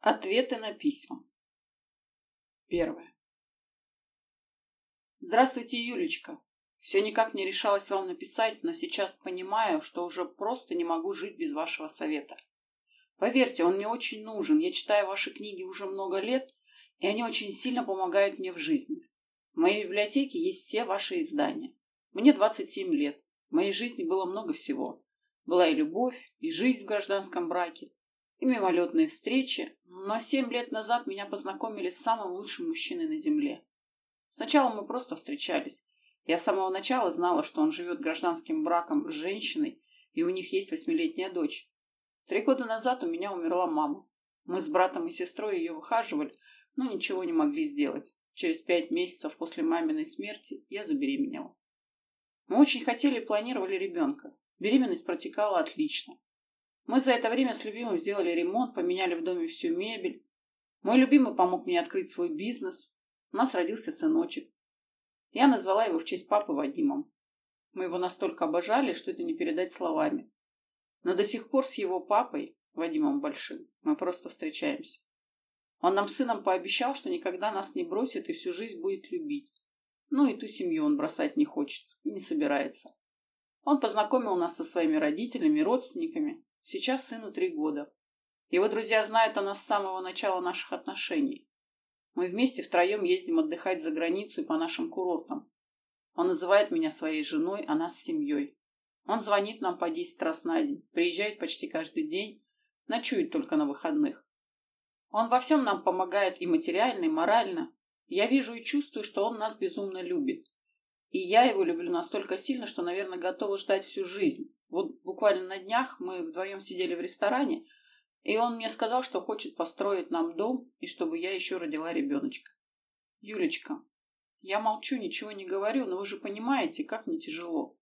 Ответы на письма. Первое. Здравствуйте, Юлечка. Все никак не решалась вам написать, но сейчас понимаю, что уже просто не могу жить без вашего совета. Поверьте, он мне очень нужен. Я читаю ваши книги уже много лет, и они очень сильно помогают мне в жизни. В моей библиотеке есть все ваши издания. Мне 27 лет. В моей жизни было много всего. Была и любовь, и жизнь в гражданском браке, и мимолетные встречи, но семь лет назад меня познакомили с самым лучшим мужчиной на земле. Сначала мы просто встречались. Я с самого начала знала, что он живет гражданским браком с женщиной, и у них есть восьмилетняя дочь. Три года назад у меня умерла мама. Мы с братом и сестрой ее выхаживали, но ничего не могли сделать. Через пять месяцев после маминой смерти я забеременела. Мы очень хотели и планировали ребенка. Беременность протекала отлично. Мы за это время с любимым сделали ремонт, поменяли в доме всю мебель. Мой любимый помог мне открыть свой бизнес. У нас родился сыночек. Я назвала его в честь папы Вадимом. Мы его настолько обожали, что это не передать словами. Но до сих пор с его папой, Вадимом Большим, мы просто встречаемся. Он нам сыном пообещал, что никогда нас не бросит и всю жизнь будет любить. Ну и ту семью он бросать не хочет и не собирается. Он познакомил нас со своими родителями, родственниками, Сейчас сыну три года. Его друзья знают о нас с самого начала наших отношений. Мы вместе втроем ездим отдыхать за границу и по нашим курортам. Он называет меня своей женой, а нас семьей. Он звонит нам по десять раз на день, приезжает почти каждый день, ночует только на выходных. Он во всем нам помогает и материально, и морально. Я вижу и чувствую, что он нас безумно любит. И я его люблю настолько сильно, что, наверное, готова ждать всю жизнь. Вот буквально на днях мы вдвоем сидели в ресторане, и он мне сказал, что хочет построить нам дом, и чтобы я еще родила ребеночка. Юлечка, я молчу, ничего не говорю, но вы же понимаете, как мне тяжело.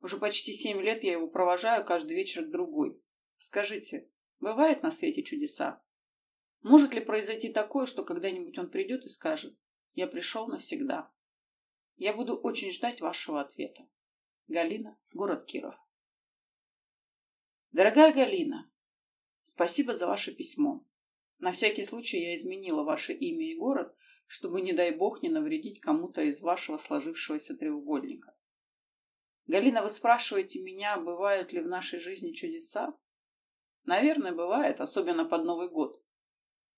Уже почти семь лет я его провожаю каждый вечер к другой. Скажите, бывает на свете чудеса? Может ли произойти такое, что когда-нибудь он придет и скажет, я пришел навсегда? Я буду очень ждать вашего ответа. Галина, город Киров. Дорогая Галина, спасибо за ваше письмо. На всякий случай я изменила ваше имя и город, чтобы, не дай бог, не навредить кому-то из вашего сложившегося треугольника. Галина, вы спрашиваете меня, бывают ли в нашей жизни чудеса? Наверное, бывает, особенно под Новый год.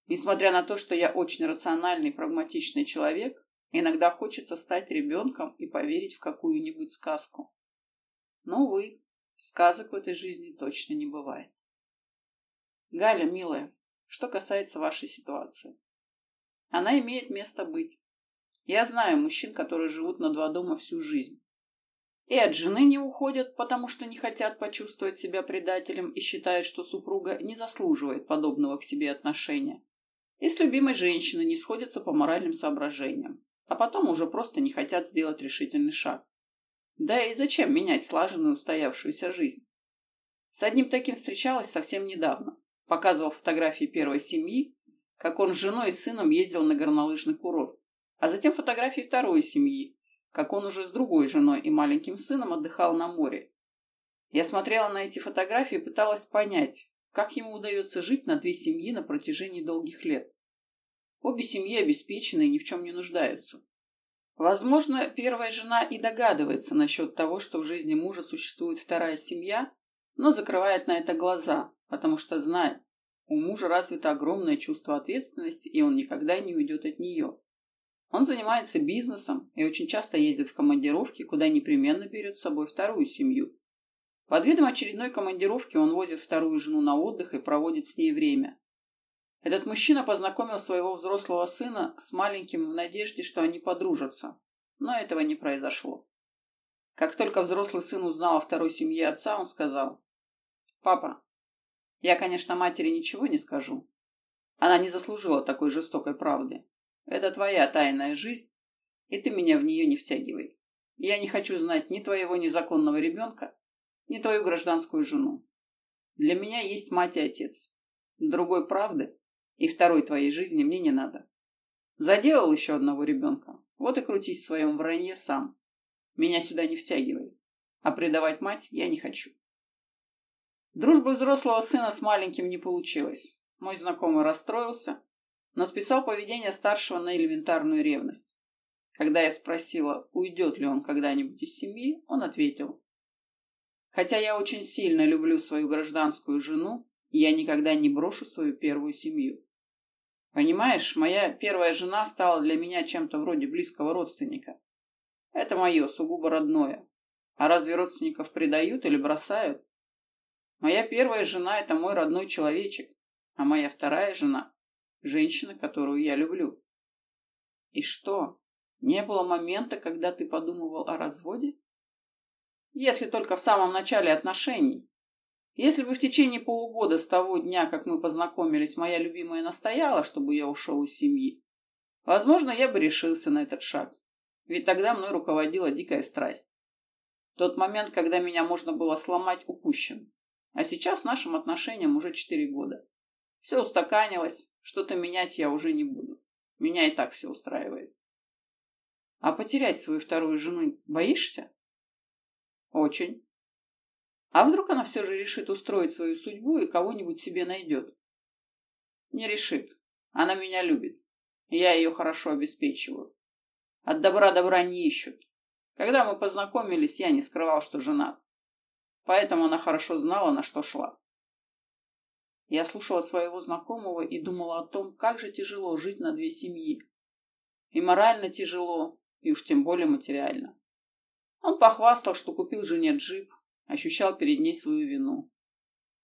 Несмотря на то, что я очень рациональный, прагматичный человек, иногда хочется стать ребенком и поверить в какую-нибудь сказку. Но, увы, Сказок в этой жизни точно не бывает. Галя, милая, что касается вашей ситуации. Она имеет место быть. Я знаю мужчин, которые живут на два дома всю жизнь. И от жены не уходят, потому что не хотят почувствовать себя предателем и считают, что супруга не заслуживает подобного к себе отношения. И с любимой женщиной не сходятся по моральным соображениям, а потом уже просто не хотят сделать решительный шаг. Да и зачем менять слаженную устоявшуюся жизнь? С одним таким встречалась совсем недавно. Показывал фотографии первой семьи, как он с женой и сыном ездил на горнолыжный курорт. А затем фотографии второй семьи, как он уже с другой женой и маленьким сыном отдыхал на море. Я смотрела на эти фотографии и пыталась понять, как ему удается жить на две семьи на протяжении долгих лет. Обе семьи обеспечены и ни в чем не нуждаются. Возможно, первая жена и догадывается насчет того, что в жизни мужа существует вторая семья, но закрывает на это глаза, потому что знает, у мужа развито огромное чувство ответственности, и он никогда не уйдет от нее. Он занимается бизнесом и очень часто ездит в командировки, куда непременно берет с собой вторую семью. Под видом очередной командировки он возит вторую жену на отдых и проводит с ней время. Этот мужчина познакомил своего взрослого сына с маленьким в надежде, что они подружатся. Но этого не произошло. Как только взрослый сын узнал о второй семье отца, он сказал, «Папа, я, конечно, матери ничего не скажу. Она не заслужила такой жестокой правды. Это твоя тайная жизнь, и ты меня в нее не втягивай. Я не хочу знать ни твоего незаконного ребенка, ни твою гражданскую жену. Для меня есть мать и отец. Другой правды и второй твоей жизни мне не надо. Заделал еще одного ребенка. Вот и крутись в своем вранье сам. Меня сюда не втягивает. А предавать мать я не хочу. Дружбы взрослого сына с маленьким не получилось. Мой знакомый расстроился, но списал поведение старшего на элементарную ревность. Когда я спросила, уйдет ли он когда-нибудь из семьи, он ответил. Хотя я очень сильно люблю свою гражданскую жену, я никогда не брошу свою первую семью. Понимаешь, моя первая жена стала для меня чем-то вроде близкого родственника. Это мое, сугубо родное. А разве родственников предают или бросают? Моя первая жена – это мой родной человечек, а моя вторая жена – женщина, которую я люблю. И что, не было момента, когда ты подумывал о разводе? Если только в самом начале отношений. Если бы в течение полугода с того дня, как мы познакомились, моя любимая настояла, чтобы я ушел из семьи, возможно, я бы решился на этот шаг. Ведь тогда мной руководила дикая страсть. Тот момент, когда меня можно было сломать, упущен. А сейчас нашим отношениям уже четыре года. Все устаканилось, что-то менять я уже не буду. Меня и так все устраивает. А потерять свою вторую жену боишься? Очень. А вдруг она все же решит устроить свою судьбу и кого-нибудь себе найдет? Не решит. Она меня любит. Я ее хорошо обеспечиваю. От добра добра не ищут. Когда мы познакомились, я не скрывал, что женат. Поэтому она хорошо знала, на что шла. Я слушала своего знакомого и думала о том, как же тяжело жить на две семьи. И морально тяжело, и уж тем более материально. Он похвастал, что купил жене джип, ощущал перед ней свою вину.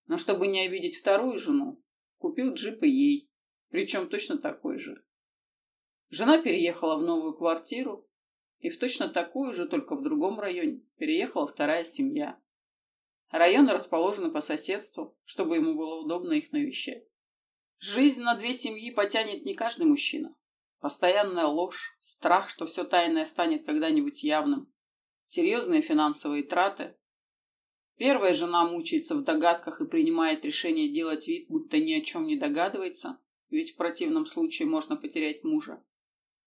Но чтобы не обидеть вторую жену, купил джип и ей, причем точно такой же. Жена переехала в новую квартиру, и в точно такую же, только в другом районе, переехала вторая семья. Районы расположены по соседству, чтобы ему было удобно их навещать. Жизнь на две семьи потянет не каждый мужчина. Постоянная ложь, страх, что все тайное станет когда-нибудь явным, серьезные финансовые траты. Первая жена мучается в догадках и принимает решение делать вид, будто ни о чем не догадывается, ведь в противном случае можно потерять мужа.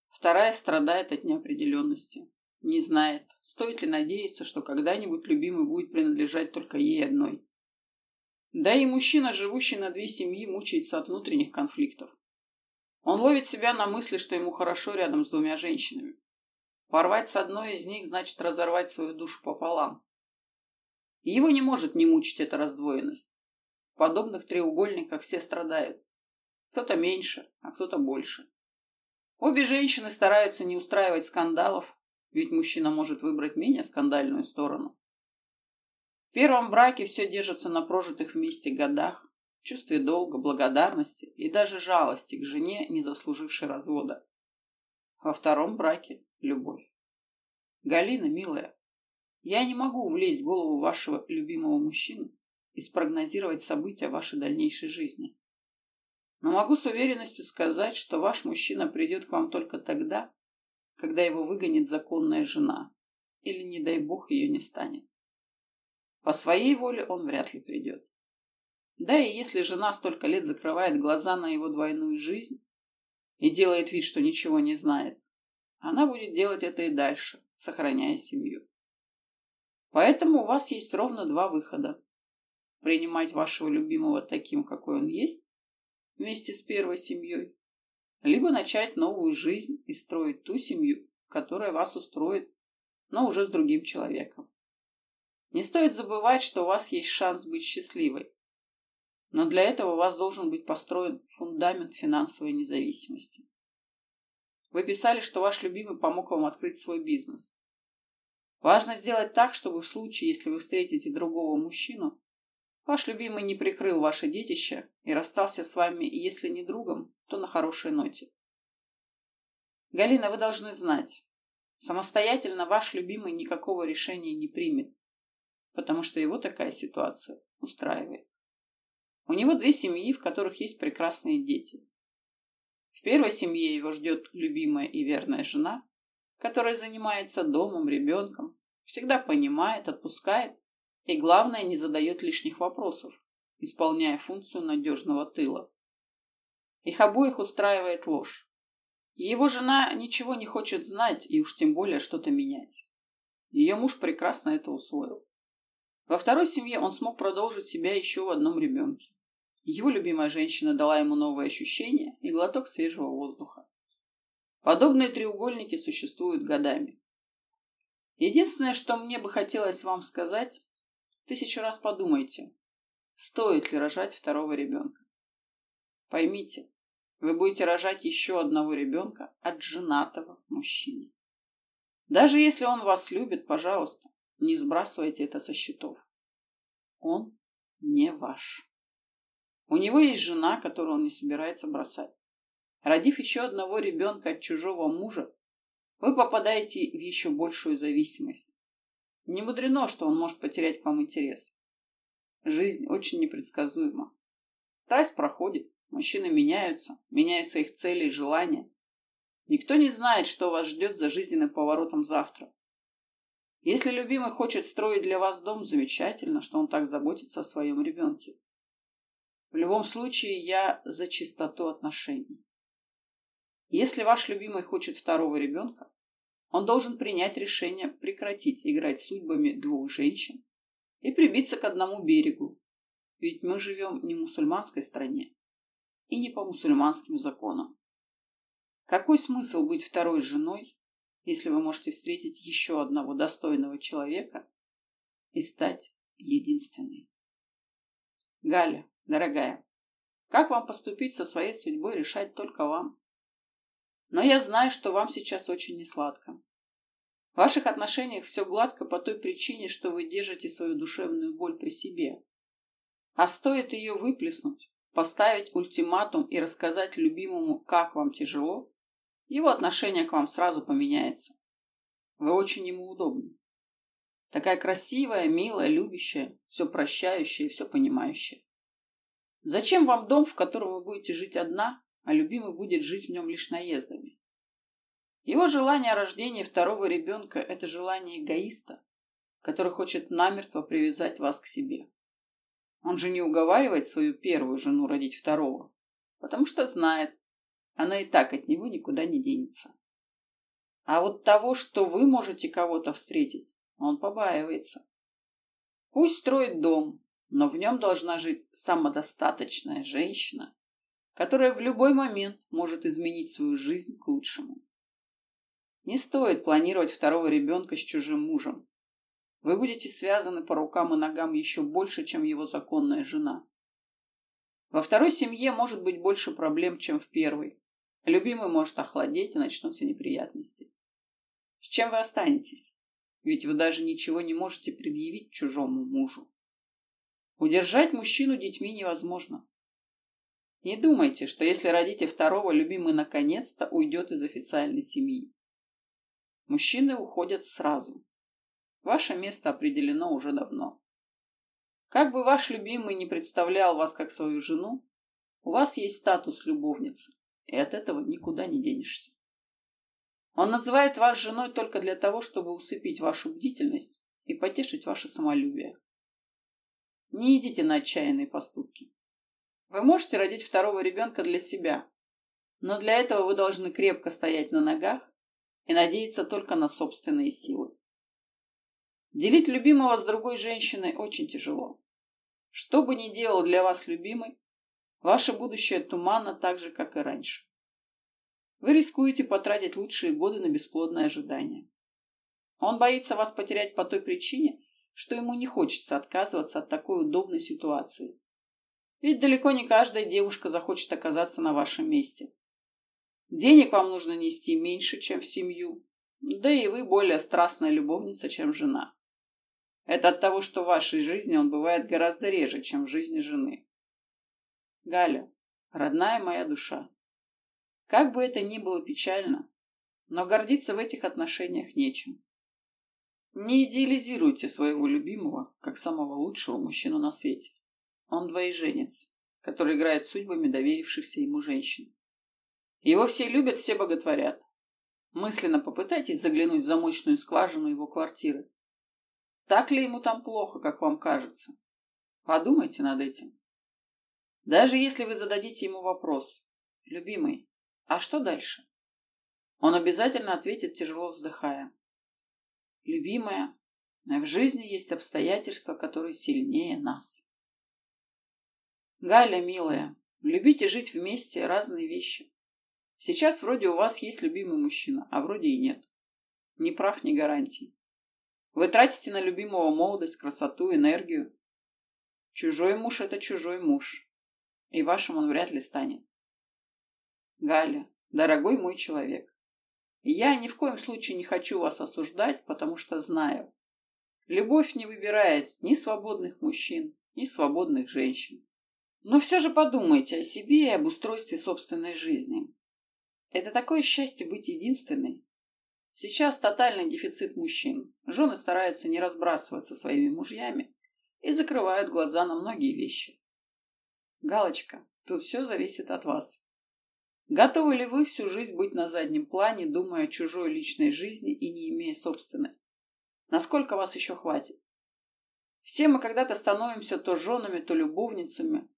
Вторая страдает от неопределенности. Не знает, стоит ли надеяться, что когда-нибудь любимый будет принадлежать только ей одной. Да и мужчина, живущий на две семьи, мучается от внутренних конфликтов. Он ловит себя на мысли, что ему хорошо рядом с двумя женщинами. Порвать с одной из них значит разорвать свою душу пополам. Его не может не мучить эта раздвоенность. В подобных треугольниках все страдают. Кто-то меньше, а кто-то больше. Обе женщины стараются не устраивать скандалов, ведь мужчина может выбрать менее скандальную сторону. В первом браке все держится на прожитых вместе годах, чувстве долга, благодарности и даже жалости к жене, не заслужившей развода. Во втором браке – любовь. Галина, милая, я не могу влезть в голову вашего любимого мужчины и спрогнозировать события вашей дальнейшей жизни. Но могу с уверенностью сказать, что ваш мужчина придет к вам только тогда, когда его выгонит законная жена, или, не дай бог, ее не станет. По своей воле он вряд ли придет. Да и если жена столько лет закрывает глаза на его двойную жизнь и делает вид, что ничего не знает, она будет делать это и дальше, сохраняя семью. Поэтому у вас есть ровно два выхода. Принимать вашего любимого таким, какой он есть, вместе с первой семьей, либо начать новую жизнь и строить ту семью, которая вас устроит, но уже с другим человеком. Не стоит забывать, что у вас есть шанс быть счастливой. Но для этого у вас должен быть построен фундамент финансовой независимости. Вы писали, что ваш любимый помог вам открыть свой бизнес. Важно сделать так, чтобы в случае, если вы встретите другого мужчину, Ваш любимый не прикрыл ваше детище и расстался с вами, если не другом, то на хорошей ноте. Галина, вы должны знать, самостоятельно ваш любимый никакого решения не примет, потому что его такая ситуация устраивает. У него две семьи, в которых есть прекрасные дети. В первой семье его ждет любимая и верная жена, которая занимается домом, ребенком, всегда понимает, отпускает и, главное, не задает лишних вопросов, исполняя функцию надежного тыла. Их обоих устраивает ложь. Его жена ничего не хочет знать и уж тем более что-то менять. Ее муж прекрасно это усвоил. Во второй семье он смог продолжить себя еще в одном ребенке. Его любимая женщина дала ему новые ощущения и глоток свежего воздуха. Подобные треугольники существуют годами. Единственное, что мне бы хотелось вам сказать, тысячу раз подумайте, стоит ли рожать второго ребенка. Поймите, вы будете рожать еще одного ребенка от женатого мужчины. Даже если он вас любит, пожалуйста, не сбрасывайте это со счетов. Он не ваш. У него есть жена, которую он не собирается бросать. Родив еще одного ребенка от чужого мужа, вы попадаете в еще большую зависимость. Не мудрено, что он может потерять к вам интерес. Жизнь очень непредсказуема. Страсть проходит, мужчины меняются, меняются их цели и желания. Никто не знает, что вас ждет за жизненным поворотом завтра. Если любимый хочет строить для вас дом, замечательно, что он так заботится о своем ребенке. В любом случае, я за чистоту отношений. Если ваш любимый хочет второго ребенка, он должен принять решение прекратить играть судьбами двух женщин и прибиться к одному берегу, ведь мы живем не в мусульманской стране и не по мусульманским законам. Какой смысл быть второй женой, если вы можете встретить еще одного достойного человека и стать единственной? Галя, дорогая, как вам поступить со своей судьбой, решать только вам. Но я знаю, что вам сейчас очень несладко. В ваших отношениях все гладко по той причине, что вы держите свою душевную боль при себе. А стоит ее выплеснуть, поставить ультиматум и рассказать любимому, как вам тяжело, его отношение к вам сразу поменяется. Вы очень ему удобны. Такая красивая, милая, любящая, все прощающая, все понимающая. Зачем вам дом, в котором вы будете жить одна, а любимый будет жить в нем лишь наездами? Его желание о рождении второго ребенка – это желание эгоиста, который хочет намертво привязать вас к себе. Он же не уговаривает свою первую жену родить второго, потому что знает, она и так от него никуда не денется. А вот того, что вы можете кого-то встретить, он побаивается. Пусть строит дом, но в нем должна жить самодостаточная женщина, которая в любой момент может изменить свою жизнь к лучшему. Не стоит планировать второго ребенка с чужим мужем. Вы будете связаны по рукам и ногам еще больше, чем его законная жена. Во второй семье может быть больше проблем, чем в первой. Любимый может охладеть, и начнутся неприятности. С чем вы останетесь? Ведь вы даже ничего не можете предъявить чужому мужу. Удержать мужчину детьми невозможно. Не думайте, что если родите второго, любимый наконец-то уйдет из официальной семьи. Мужчины уходят сразу. Ваше место определено уже давно. Как бы ваш любимый не представлял вас как свою жену, у вас есть статус любовницы и от этого никуда не денешься. Он называет вас женой только для того, чтобы усыпить вашу бдительность и потешить ваше самолюбие. Не идите на отчаянные поступки. Вы можете родить второго ребенка для себя, но для этого вы должны крепко стоять на ногах и надеяться только на собственные силы. Делить любимого с другой женщиной очень тяжело. Что бы ни делал для вас любимый, Ваше будущее туманно так же, как и раньше. Вы рискуете потратить лучшие годы на бесплодное ожидание. Он боится вас потерять по той причине, что ему не хочется отказываться от такой удобной ситуации. Ведь далеко не каждая девушка захочет оказаться на вашем месте. Денег вам нужно нести меньше, чем в семью, да и вы более страстная любовница, чем жена. Это от того, что в вашей жизни он бывает гораздо реже, чем в жизни жены. Галя, родная моя душа, как бы это ни было печально, но гордиться в этих отношениях нечем. Не идеализируйте своего любимого как самого лучшего мужчину на свете. Он двоеженец, который играет судьбами доверившихся ему женщин. Его все любят, все боготворят. Мысленно попытайтесь заглянуть в замочную скважину его квартиры. Так ли ему там плохо, как вам кажется? Подумайте над этим. Даже если вы зададите ему вопрос, любимый, а что дальше? Он обязательно ответит, тяжело вздыхая. Любимая, в жизни есть обстоятельства, которые сильнее нас. Галя, милая, любить и жить вместе – разные вещи. Сейчас вроде у вас есть любимый мужчина, а вроде и нет. Ни прав, ни гарантий. Вы тратите на любимого молодость, красоту, энергию. Чужой муж – это чужой муж. И вашим он вряд ли станет. Галя, дорогой мой человек, я ни в коем случае не хочу вас осуждать, потому что знаю. Любовь не выбирает ни свободных мужчин, ни свободных женщин. Но все же подумайте о себе и об устройстве собственной жизни. Это такое счастье быть единственной, Сейчас тотальный дефицит мужчин. Жены стараются не разбрасываться своими мужьями и закрывают глаза на многие вещи. Галочка, тут все зависит от вас. Готовы ли вы всю жизнь быть на заднем плане, думая о чужой личной жизни и не имея собственной? Насколько вас еще хватит? Все мы когда-то становимся то женами, то любовницами,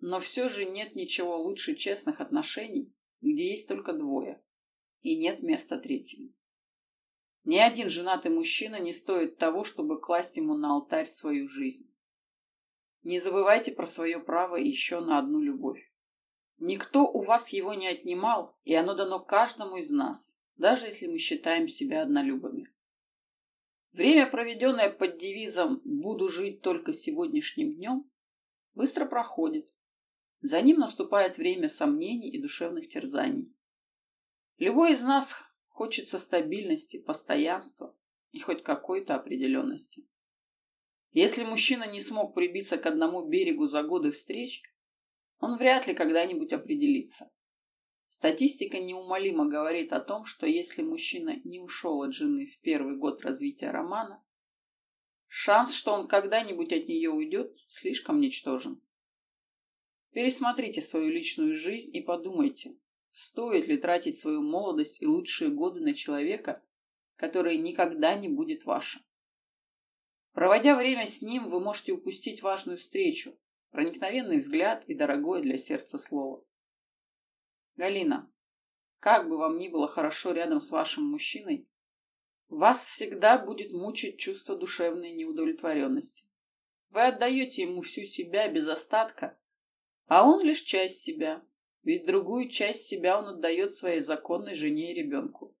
но все же нет ничего лучше честных отношений, где есть только двое, и нет места третьему. Ни один женатый мужчина не стоит того, чтобы класть ему на алтарь свою жизнь. Не забывайте про свое право еще на одну любовь. Никто у вас его не отнимал, и оно дано каждому из нас, даже если мы считаем себя однолюбами. Время, проведенное под девизом «буду жить только сегодняшним днем», быстро проходит. За ним наступает время сомнений и душевных терзаний. Любой из нас Хочется стабильности, постоянства и хоть какой-то определенности. Если мужчина не смог прибиться к одному берегу за годы встреч, он вряд ли когда-нибудь определится. Статистика неумолимо говорит о том, что если мужчина не ушел от жены в первый год развития романа, шанс, что он когда-нибудь от нее уйдет, слишком ничтожен. Пересмотрите свою личную жизнь и подумайте, Стоит ли тратить свою молодость и лучшие годы на человека, который никогда не будет вашим? Проводя время с ним, вы можете упустить важную встречу, проникновенный взгляд и дорогое для сердца слово. Галина, как бы вам ни было хорошо рядом с вашим мужчиной, вас всегда будет мучить чувство душевной неудовлетворенности. Вы отдаете ему всю себя без остатка, а он лишь часть себя, ведь другую часть себя он отдает своей законной жене и ребенку.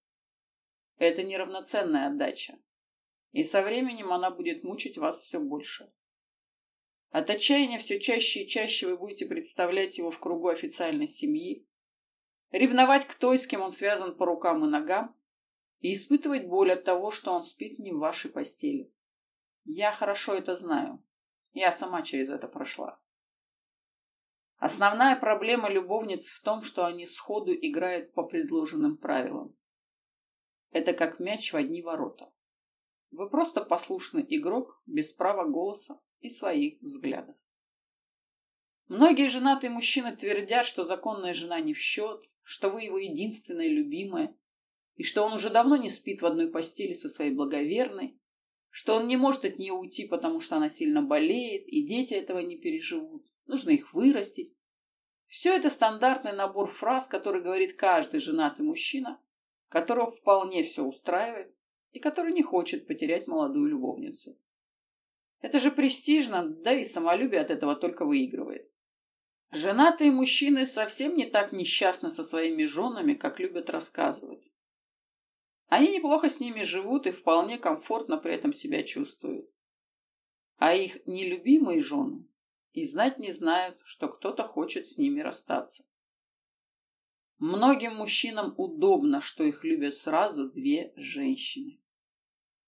Это неравноценная отдача. И со временем она будет мучить вас все больше. От отчаяния все чаще и чаще вы будете представлять его в кругу официальной семьи, ревновать к той, с кем он связан по рукам и ногам, и испытывать боль от того, что он спит не в вашей постели. Я хорошо это знаю. Я сама через это прошла. Основная проблема любовниц в том, что они сходу играют по предложенным правилам. Это как мяч в одни ворота. Вы просто послушный игрок без права голоса и своих взглядов. Многие женатые мужчины твердят, что законная жена не в счет, что вы его единственная любимая, и что он уже давно не спит в одной постели со своей благоверной, что он не может от нее уйти, потому что она сильно болеет, и дети этого не переживут нужно их вырастить. Все это стандартный набор фраз, который говорит каждый женатый мужчина, которого вполне все устраивает и который не хочет потерять молодую любовницу. Это же престижно, да и самолюбие от этого только выигрывает. Женатые мужчины совсем не так несчастны со своими женами, как любят рассказывать. Они неплохо с ними живут и вполне комфортно при этом себя чувствуют. А их нелюбимые жены и знать не знают, что кто-то хочет с ними расстаться. Многим мужчинам удобно, что их любят сразу две женщины.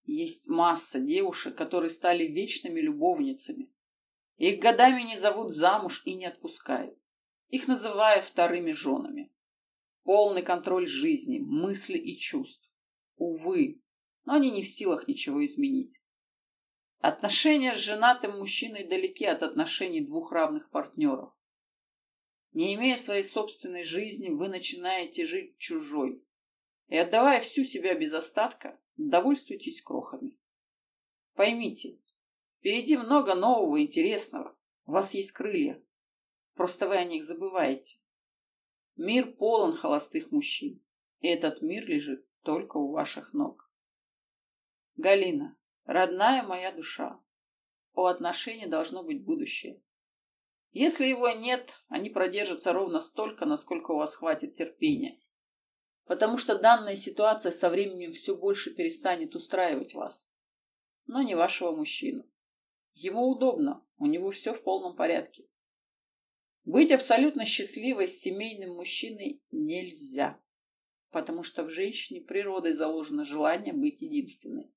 Есть масса девушек, которые стали вечными любовницами. Их годами не зовут замуж и не отпускают. Их называют вторыми женами. Полный контроль жизни, мысли и чувств. Увы, но они не в силах ничего изменить. Отношения с женатым мужчиной далеки от отношений двух равных партнеров. Не имея своей собственной жизни, вы начинаете жить чужой. И отдавая всю себя без остатка, довольствуйтесь крохами. Поймите, впереди много нового интересного. У вас есть крылья. Просто вы о них забываете. Мир полон холостых мужчин. И этот мир лежит только у ваших ног. Галина, Родная моя душа, у отношений должно быть будущее. Если его нет, они продержатся ровно столько, насколько у вас хватит терпения. Потому что данная ситуация со временем все больше перестанет устраивать вас. Но не вашего мужчину. Ему удобно, у него все в полном порядке. Быть абсолютно счастливой с семейным мужчиной нельзя, потому что в женщине природой заложено желание быть единственной.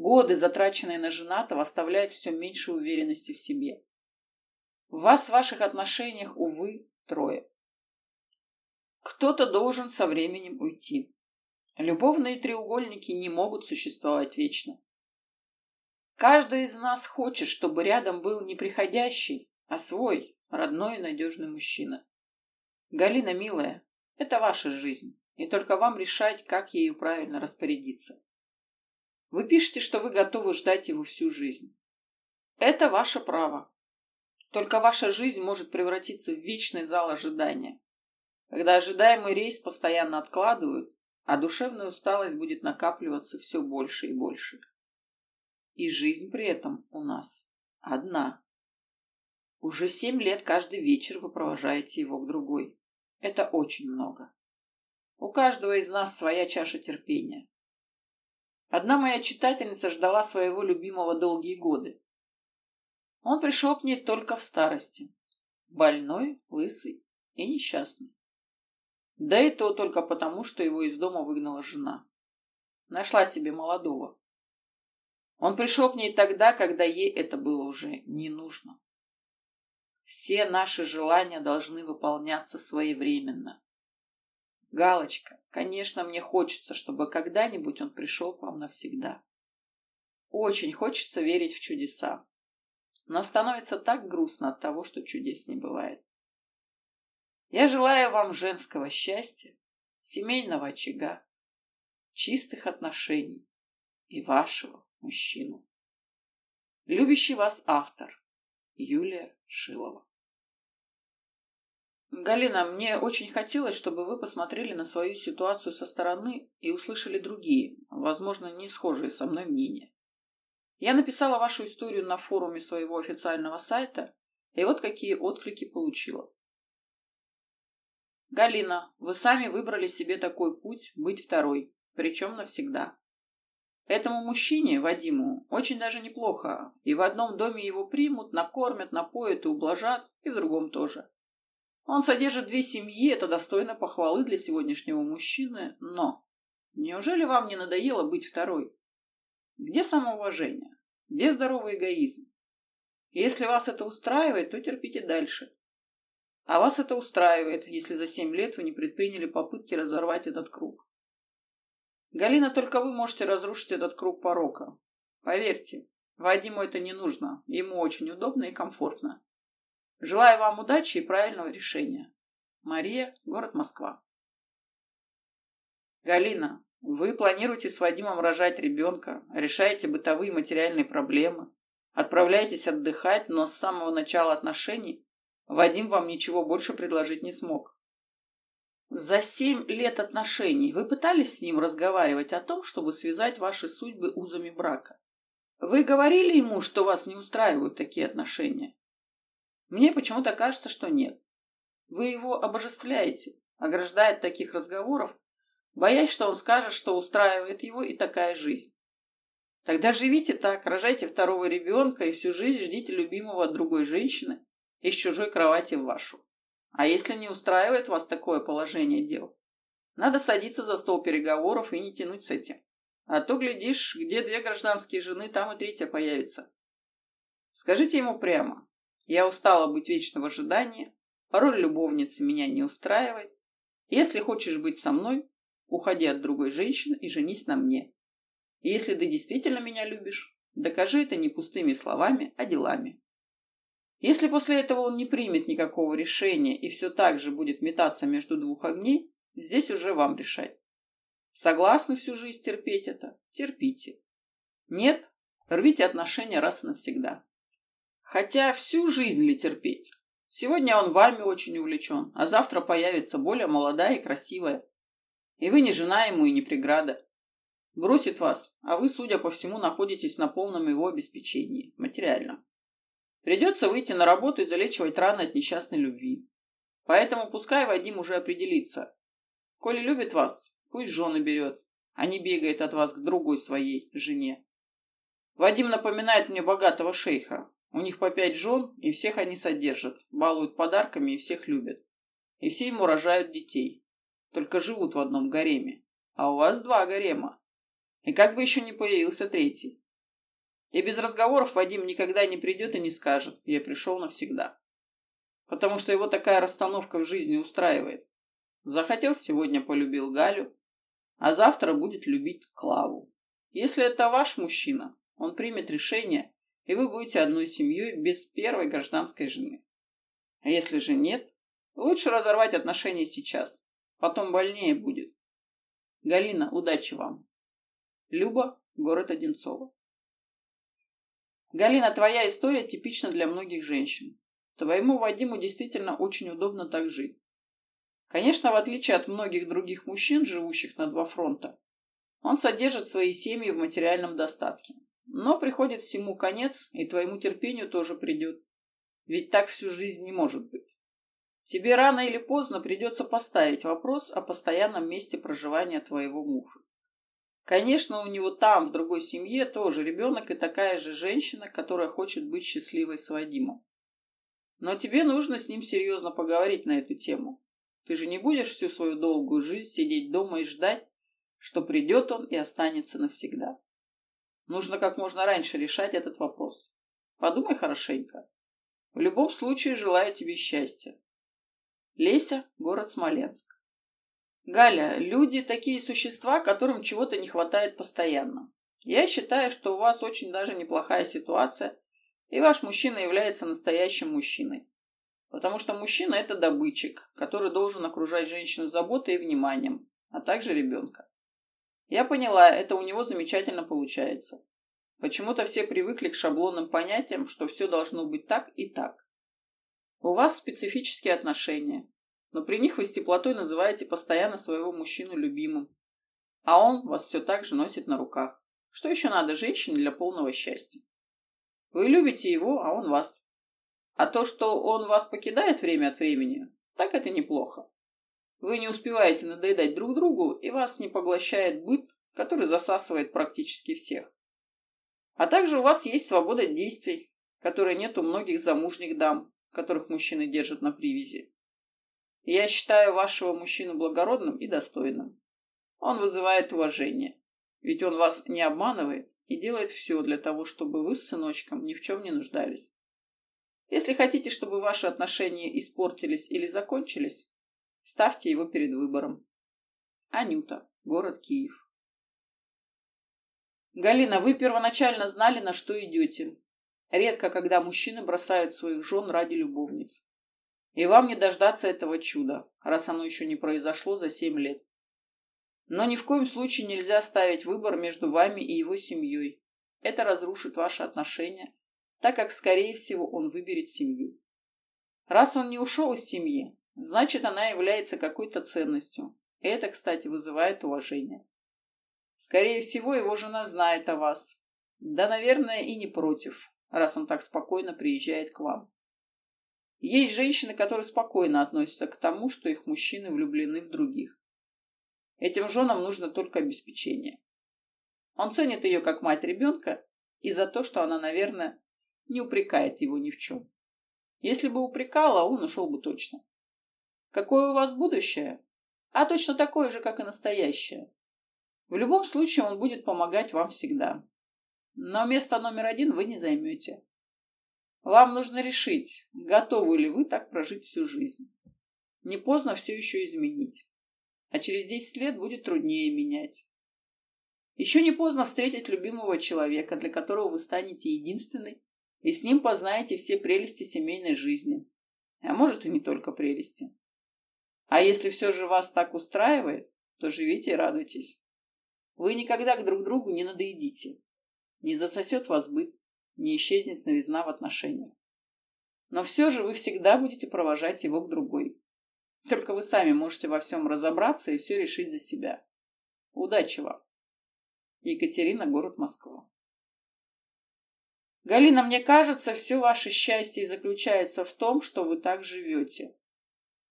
Годы, затраченные на женатого, оставляют все меньше уверенности в себе. Вас в ваших отношениях, увы, трое. Кто-то должен со временем уйти. Любовные треугольники не могут существовать вечно. Каждый из нас хочет, чтобы рядом был не приходящий, а свой, родной и надежный мужчина. Галина, милая, это ваша жизнь, и только вам решать, как ею правильно распорядиться. Вы пишете, что вы готовы ждать его всю жизнь. Это ваше право. Только ваша жизнь может превратиться в вечный зал ожидания, когда ожидаемый рейс постоянно откладывают, а душевная усталость будет накапливаться все больше и больше. И жизнь при этом у нас одна. Уже семь лет каждый вечер вы провожаете его к другой. Это очень много. У каждого из нас своя чаша терпения. Одна моя читательница ждала своего любимого долгие годы. Он пришел к ней только в старости. Больной, лысый и несчастный. Да и то только потому, что его из дома выгнала жена. Нашла себе молодого. Он пришел к ней тогда, когда ей это было уже не нужно. Все наши желания должны выполняться своевременно. Галочка, конечно, мне хочется, чтобы когда-нибудь он пришел к вам навсегда. Очень хочется верить в чудеса. Но становится так грустно от того, что чудес не бывает. Я желаю вам женского счастья, семейного очага, чистых отношений и вашего мужчину. Любящий вас автор Юлия Шилова. Галина, мне очень хотелось, чтобы вы посмотрели на свою ситуацию со стороны и услышали другие, возможно, не схожие со мной мнения. Я написала вашу историю на форуме своего официального сайта, и вот какие отклики получила. Галина, вы сами выбрали себе такой путь быть второй, причем навсегда. Этому мужчине, Вадиму, очень даже неплохо. И в одном доме его примут, накормят, напоят и ублажат, и в другом тоже. Он содержит две семьи, это достойно похвалы для сегодняшнего мужчины, но... Неужели вам не надоело быть второй? Где самоуважение? Где здоровый эгоизм? Если вас это устраивает, то терпите дальше. А вас это устраивает, если за семь лет вы не предприняли попытки разорвать этот круг. Галина, только вы можете разрушить этот круг порока. Поверьте, Вадиму это не нужно. Ему очень удобно и комфортно. Желаю вам удачи и правильного решения. Мария, город Москва. Галина, вы планируете с Вадимом рожать ребенка, решаете бытовые материальные проблемы, отправляетесь отдыхать, но с самого начала отношений Вадим вам ничего больше предложить не смог. За семь лет отношений вы пытались с ним разговаривать о том, чтобы связать ваши судьбы узами брака? Вы говорили ему, что вас не устраивают такие отношения? Мне почему-то кажется, что нет. Вы его обожествляете, ограждая от таких разговоров, боясь, что он скажет, что устраивает его и такая жизнь. Тогда живите так, рожайте второго ребенка и всю жизнь ждите любимого от другой женщины из чужой кровати в вашу. А если не устраивает вас такое положение дел, надо садиться за стол переговоров и не тянуть с этим. А то, глядишь, где две гражданские жены, там и третья появится. Скажите ему прямо. Я устала быть вечно в ожидании, роль любовницы меня не устраивает. Если хочешь быть со мной, уходи от другой женщины и женись на мне. И если ты действительно меня любишь, докажи это не пустыми словами, а делами. Если после этого он не примет никакого решения и все так же будет метаться между двух огней, здесь уже вам решать. Согласны всю жизнь терпеть это? Терпите. Нет? Рвите отношения раз и навсегда. Хотя всю жизнь ли терпеть? Сегодня он вами очень увлечен, а завтра появится более молодая и красивая. И вы не жена ему и не преграда. Бросит вас, а вы, судя по всему, находитесь на полном его обеспечении, материальном. Придется выйти на работу и залечивать раны от несчастной любви. Поэтому пускай Вадим уже определится. Коли любит вас, пусть жены берет, а не бегает от вас к другой своей жене. Вадим напоминает мне богатого шейха. У них по пять жен, и всех они содержат, балуют подарками и всех любят. И все ему рожают детей. Только живут в одном гареме. А у вас два гарема. И как бы еще не появился третий. И без разговоров Вадим никогда не придет и не скажет «я пришел навсегда». Потому что его такая расстановка в жизни устраивает. Захотел сегодня полюбил Галю, а завтра будет любить Клаву. Если это ваш мужчина, он примет решение, и вы будете одной семьей без первой гражданской жены. А если же нет, лучше разорвать отношения сейчас. Потом больнее будет. Галина, удачи вам. Люба, город Одинцово. Галина, твоя история типична для многих женщин. Твоему Вадиму действительно очень удобно так жить. Конечно, в отличие от многих других мужчин, живущих на два фронта, он содержит свои семьи в материальном достатке. Но приходит всему конец, и твоему терпению тоже придет. Ведь так всю жизнь не может быть. Тебе рано или поздно придется поставить вопрос о постоянном месте проживания твоего мужа. Конечно, у него там, в другой семье, тоже ребенок и такая же женщина, которая хочет быть счастливой с Вадимом. Но тебе нужно с ним серьезно поговорить на эту тему. Ты же не будешь всю свою долгую жизнь сидеть дома и ждать, что придет он и останется навсегда. Нужно как можно раньше решать этот вопрос. Подумай хорошенько. В любом случае желаю тебе счастья. Леся, город Смоленск. Галя, люди такие существа, которым чего-то не хватает постоянно. Я считаю, что у вас очень даже неплохая ситуация, и ваш мужчина является настоящим мужчиной. Потому что мужчина – это добытчик, который должен окружать женщину заботой и вниманием, а также ребенка. Я поняла, это у него замечательно получается. Почему-то все привыкли к шаблонным понятиям, что все должно быть так и так. У вас специфические отношения, но при них вы с теплотой называете постоянно своего мужчину любимым, а он вас все так же носит на руках. Что еще надо женщине для полного счастья? Вы любите его, а он вас. А то, что он вас покидает время от времени, так это неплохо. Вы не успеваете надоедать друг другу, и вас не поглощает быт, который засасывает практически всех. А также у вас есть свобода действий, которой нет у многих замужних дам, которых мужчины держат на привязи. Я считаю вашего мужчину благородным и достойным. Он вызывает уважение, ведь он вас не обманывает и делает все для того, чтобы вы с сыночком ни в чем не нуждались. Если хотите, чтобы ваши отношения испортились или закончились, ставьте его перед выбором. Анюта, город Киев. Галина, вы первоначально знали, на что идете. Редко, когда мужчины бросают своих жен ради любовниц. И вам не дождаться этого чуда, раз оно еще не произошло за семь лет. Но ни в коем случае нельзя ставить выбор между вами и его семьей. Это разрушит ваши отношения так как, скорее всего, он выберет семью. Раз он не ушел из семьи, значит, она является какой-то ценностью. Это, кстати, вызывает уважение. Скорее всего, его жена знает о вас. Да, наверное, и не против, раз он так спокойно приезжает к вам. Есть женщины, которые спокойно относятся к тому, что их мужчины влюблены в других. Этим женам нужно только обеспечение. Он ценит ее как мать ребенка и за то, что она, наверное, не упрекает его ни в чем. Если бы упрекала, он ушел бы точно. Какое у вас будущее? А точно такое же, как и настоящее. В любом случае он будет помогать вам всегда. Но место номер один вы не займете. Вам нужно решить, готовы ли вы так прожить всю жизнь. Не поздно все еще изменить. А через 10 лет будет труднее менять. Еще не поздно встретить любимого человека, для которого вы станете единственной и с ним познаете все прелести семейной жизни. А может, и не только прелести. А если все же вас так устраивает, то живите и радуйтесь. Вы никогда друг другу не надоедите. Не засосет вас быт, не исчезнет новизна в отношениях. Но все же вы всегда будете провожать его к другой. Только вы сами можете во всем разобраться и все решить за себя. Удачи вам! Екатерина, город Москва. Галина, мне кажется, все ваше счастье заключается в том, что вы так живете.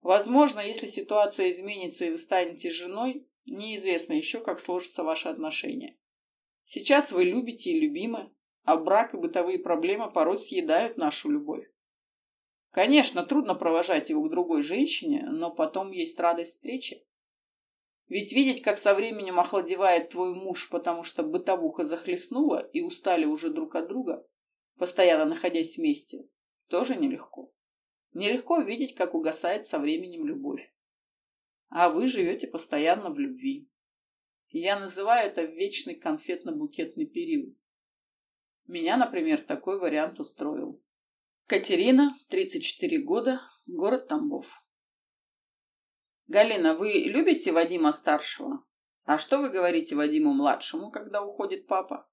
Возможно, если ситуация изменится и вы станете женой, неизвестно еще, как сложатся ваши отношения. Сейчас вы любите и любимы, а брак и бытовые проблемы порой съедают нашу любовь. Конечно, трудно провожать его к другой женщине, но потом есть радость встречи. Ведь видеть, как со временем охладевает твой муж, потому что бытовуха захлестнула и устали уже друг от друга, постоянно находясь вместе, тоже нелегко. Нелегко видеть, как угасает со временем любовь. А вы живете постоянно в любви. Я называю это вечный конфетно-букетный период. Меня, например, такой вариант устроил. Катерина, 34 года, город Тамбов. Галина, вы любите Вадима старшего? А что вы говорите Вадиму младшему, когда уходит папа?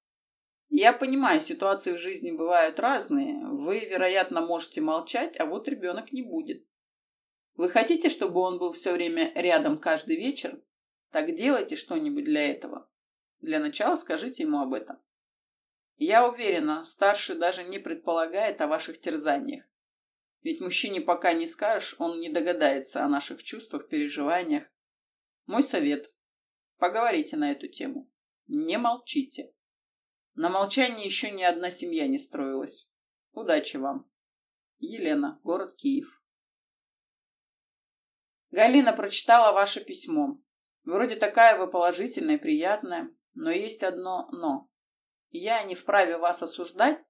Я понимаю, ситуации в жизни бывают разные. Вы, вероятно, можете молчать, а вот ребенок не будет. Вы хотите, чтобы он был все время рядом каждый вечер? Так делайте что-нибудь для этого. Для начала скажите ему об этом. Я уверена, старший даже не предполагает о ваших терзаниях. Ведь мужчине пока не скажешь, он не догадается о наших чувствах, переживаниях. Мой совет. Поговорите на эту тему. Не молчите. На молчании еще ни одна семья не строилась. Удачи вам. Елена, город Киев. Галина прочитала ваше письмо. Вроде такая вы положительная, приятная, но есть одно «но». Я не вправе вас осуждать,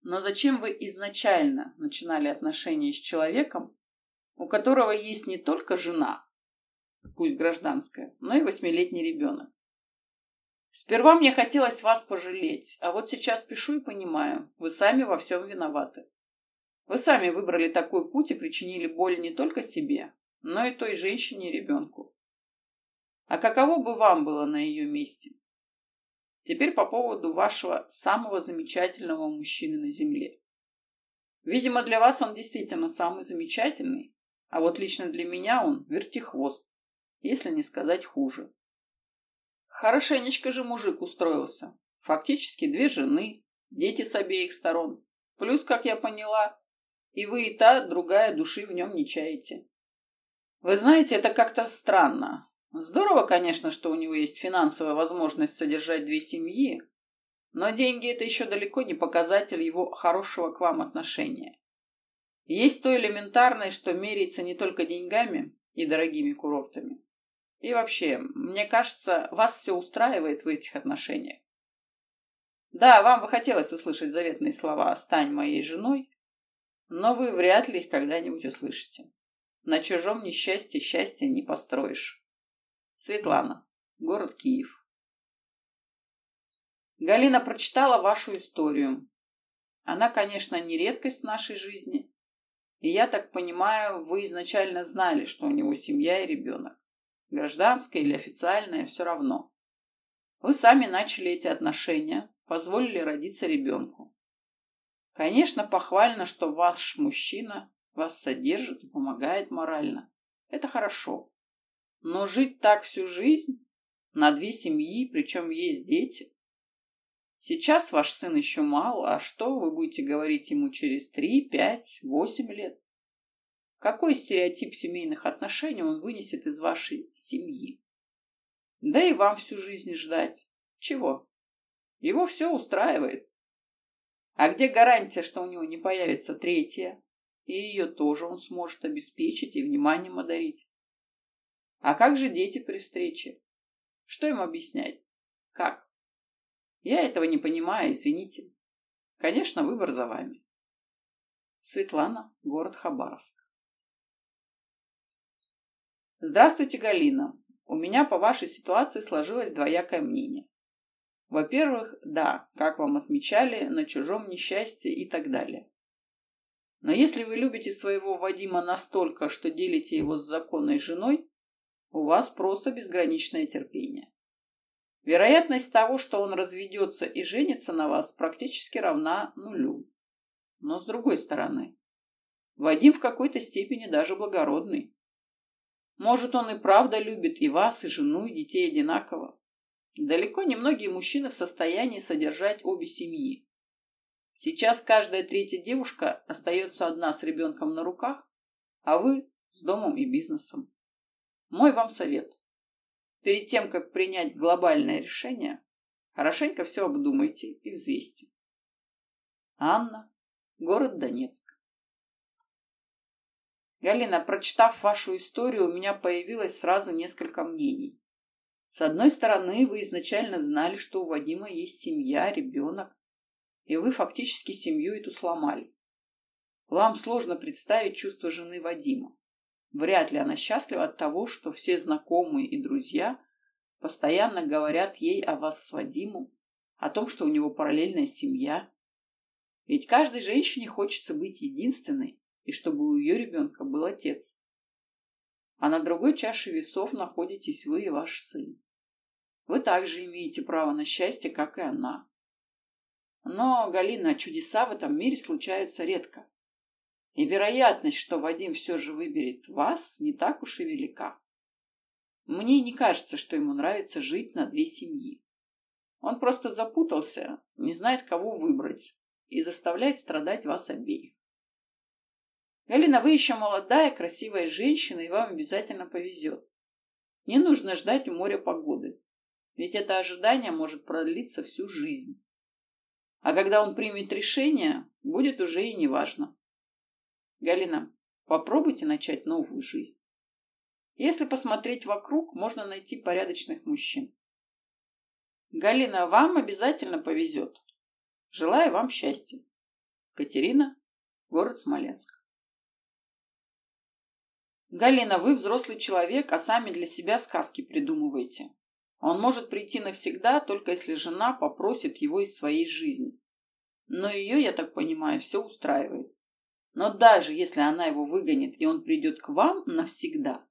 но зачем вы изначально начинали отношения с человеком, у которого есть не только жена, пусть гражданская, но и восьмилетний ребенок? Сперва мне хотелось вас пожалеть, а вот сейчас пишу и понимаю, вы сами во всем виноваты. Вы сами выбрали такой путь и причинили боль не только себе, но и той женщине и ребенку. А каково бы вам было на ее месте? Теперь по поводу вашего самого замечательного мужчины на земле. Видимо, для вас он действительно самый замечательный, а вот лично для меня он вертихвост, если не сказать хуже. Хорошенечко же мужик устроился. Фактически две жены, дети с обеих сторон. Плюс, как я поняла, и вы, и та, другая души в нем не чаете. Вы знаете, это как-то странно. Здорово, конечно, что у него есть финансовая возможность содержать две семьи, но деньги – это еще далеко не показатель его хорошего к вам отношения. Есть то элементарное, что меряется не только деньгами и дорогими курортами. И вообще, мне кажется, вас все устраивает в этих отношениях. Да, вам бы хотелось услышать заветные слова «стань моей женой», но вы вряд ли их когда-нибудь услышите. На чужом несчастье счастья не построишь. Светлана. Город Киев. Галина прочитала вашу историю. Она, конечно, не редкость в нашей жизни. И я так понимаю, вы изначально знали, что у него семья и ребенок. Гражданская или официальная, все равно. Вы сами начали эти отношения, позволили родиться ребенку. Конечно, похвально, что ваш мужчина вас содержит и помогает морально. Это хорошо. Но жить так всю жизнь, на две семьи, причем есть дети. Сейчас ваш сын еще мал, а что вы будете говорить ему через три, пять, восемь лет? Какой стереотип семейных отношений он вынесет из вашей семьи? Да и вам всю жизнь ждать. Чего? Его все устраивает. А где гарантия, что у него не появится третья? И ее тоже он сможет обеспечить и вниманием одарить. А как же дети при встрече? Что им объяснять? Как? Я этого не понимаю, извините. Конечно, выбор за вами. Светлана, город Хабаровск. Здравствуйте, Галина. У меня по вашей ситуации сложилось двоякое мнение. Во-первых, да, как вам отмечали, на чужом несчастье и так далее. Но если вы любите своего Вадима настолько, что делите его с законной женой, у вас просто безграничное терпение. Вероятность того, что он разведется и женится на вас, практически равна нулю. Но с другой стороны, Вадим в какой-то степени даже благородный. Может, он и правда любит и вас, и жену, и детей одинаково. Далеко не многие мужчины в состоянии содержать обе семьи. Сейчас каждая третья девушка остается одна с ребенком на руках, а вы с домом и бизнесом. Мой вам совет. Перед тем, как принять глобальное решение, хорошенько все обдумайте и взвесьте. Анна, город Донецк. Галина, прочитав вашу историю, у меня появилось сразу несколько мнений. С одной стороны, вы изначально знали, что у Вадима есть семья, ребенок, и вы фактически семью эту сломали. Вам сложно представить чувство жены Вадима. Вряд ли она счастлива от того, что все знакомые и друзья постоянно говорят ей о вас с Вадимом, о том, что у него параллельная семья. Ведь каждой женщине хочется быть единственной, и чтобы у ее ребенка был отец. А на другой чаше весов находитесь вы и ваш сын. Вы также имеете право на счастье, как и она. Но, Галина, чудеса в этом мире случаются редко. И вероятность, что Вадим все же выберет вас, не так уж и велика. Мне не кажется, что ему нравится жить на две семьи. Он просто запутался, не знает, кого выбрать, и заставляет страдать вас обеих. Галина, вы еще молодая, красивая женщина, и вам обязательно повезет. Не нужно ждать у моря погоды, ведь это ожидание может продлиться всю жизнь. А когда он примет решение, будет уже и неважно. Галина, попробуйте начать новую жизнь. Если посмотреть вокруг, можно найти порядочных мужчин. Галина, вам обязательно повезет. Желаю вам счастья. Катерина, город Смоленск. Галина, вы взрослый человек, а сами для себя сказки придумываете. Он может прийти навсегда, только если жена попросит его из своей жизни. Но ее, я так понимаю, все устраивает. Но даже если она его выгонит, и он придет к вам навсегда,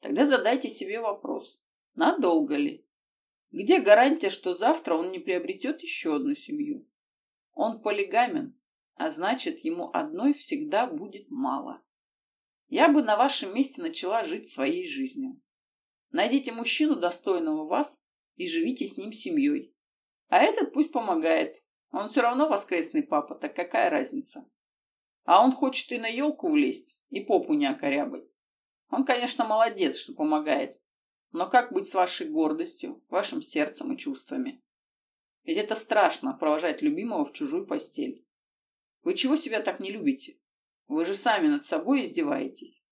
тогда задайте себе вопрос, надолго ли? Где гарантия, что завтра он не приобретет еще одну семью? Он полигамен, а значит, ему одной всегда будет мало. Я бы на вашем месте начала жить своей жизнью. Найдите мужчину, достойного вас, и живите с ним семьей. А этот пусть помогает. Он все равно воскресный папа, так какая разница? А он хочет и на елку влезть, и попу не окорябать. Он, конечно, молодец, что помогает. Но как быть с вашей гордостью, вашим сердцем и чувствами? Ведь это страшно, провожать любимого в чужую постель. Вы чего себя так не любите? Вы же сами над собой издеваетесь.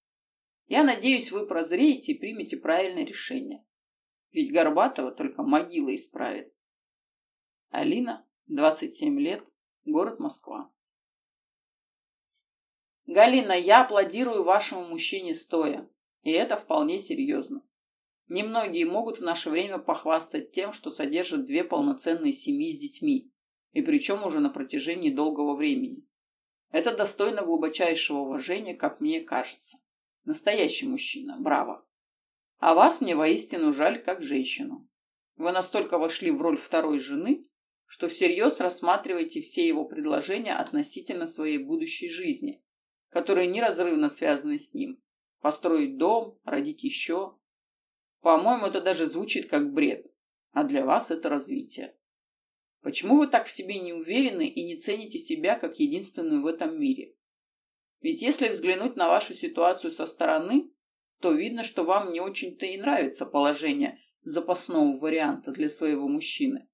Я надеюсь, вы прозреете и примете правильное решение. Ведь Горбатова только могила исправит. Алина, 27 лет, город Москва. Галина, я аплодирую вашему мужчине стоя. И это вполне серьезно. Немногие могут в наше время похвастать тем, что содержат две полноценные семьи с детьми, и причем уже на протяжении долгого времени. Это достойно глубочайшего уважения, как мне кажется. Настоящий мужчина, браво. А вас мне воистину жаль как женщину. Вы настолько вошли в роль второй жены, что всерьез рассматриваете все его предложения относительно своей будущей жизни, которые неразрывно связаны с ним. Построить дом, родить еще. По-моему, это даже звучит как бред, а для вас это развитие. Почему вы так в себе не уверены и не цените себя как единственную в этом мире? Ведь если взглянуть на вашу ситуацию со стороны, то видно, что вам не очень-то и нравится положение запасного варианта для своего мужчины.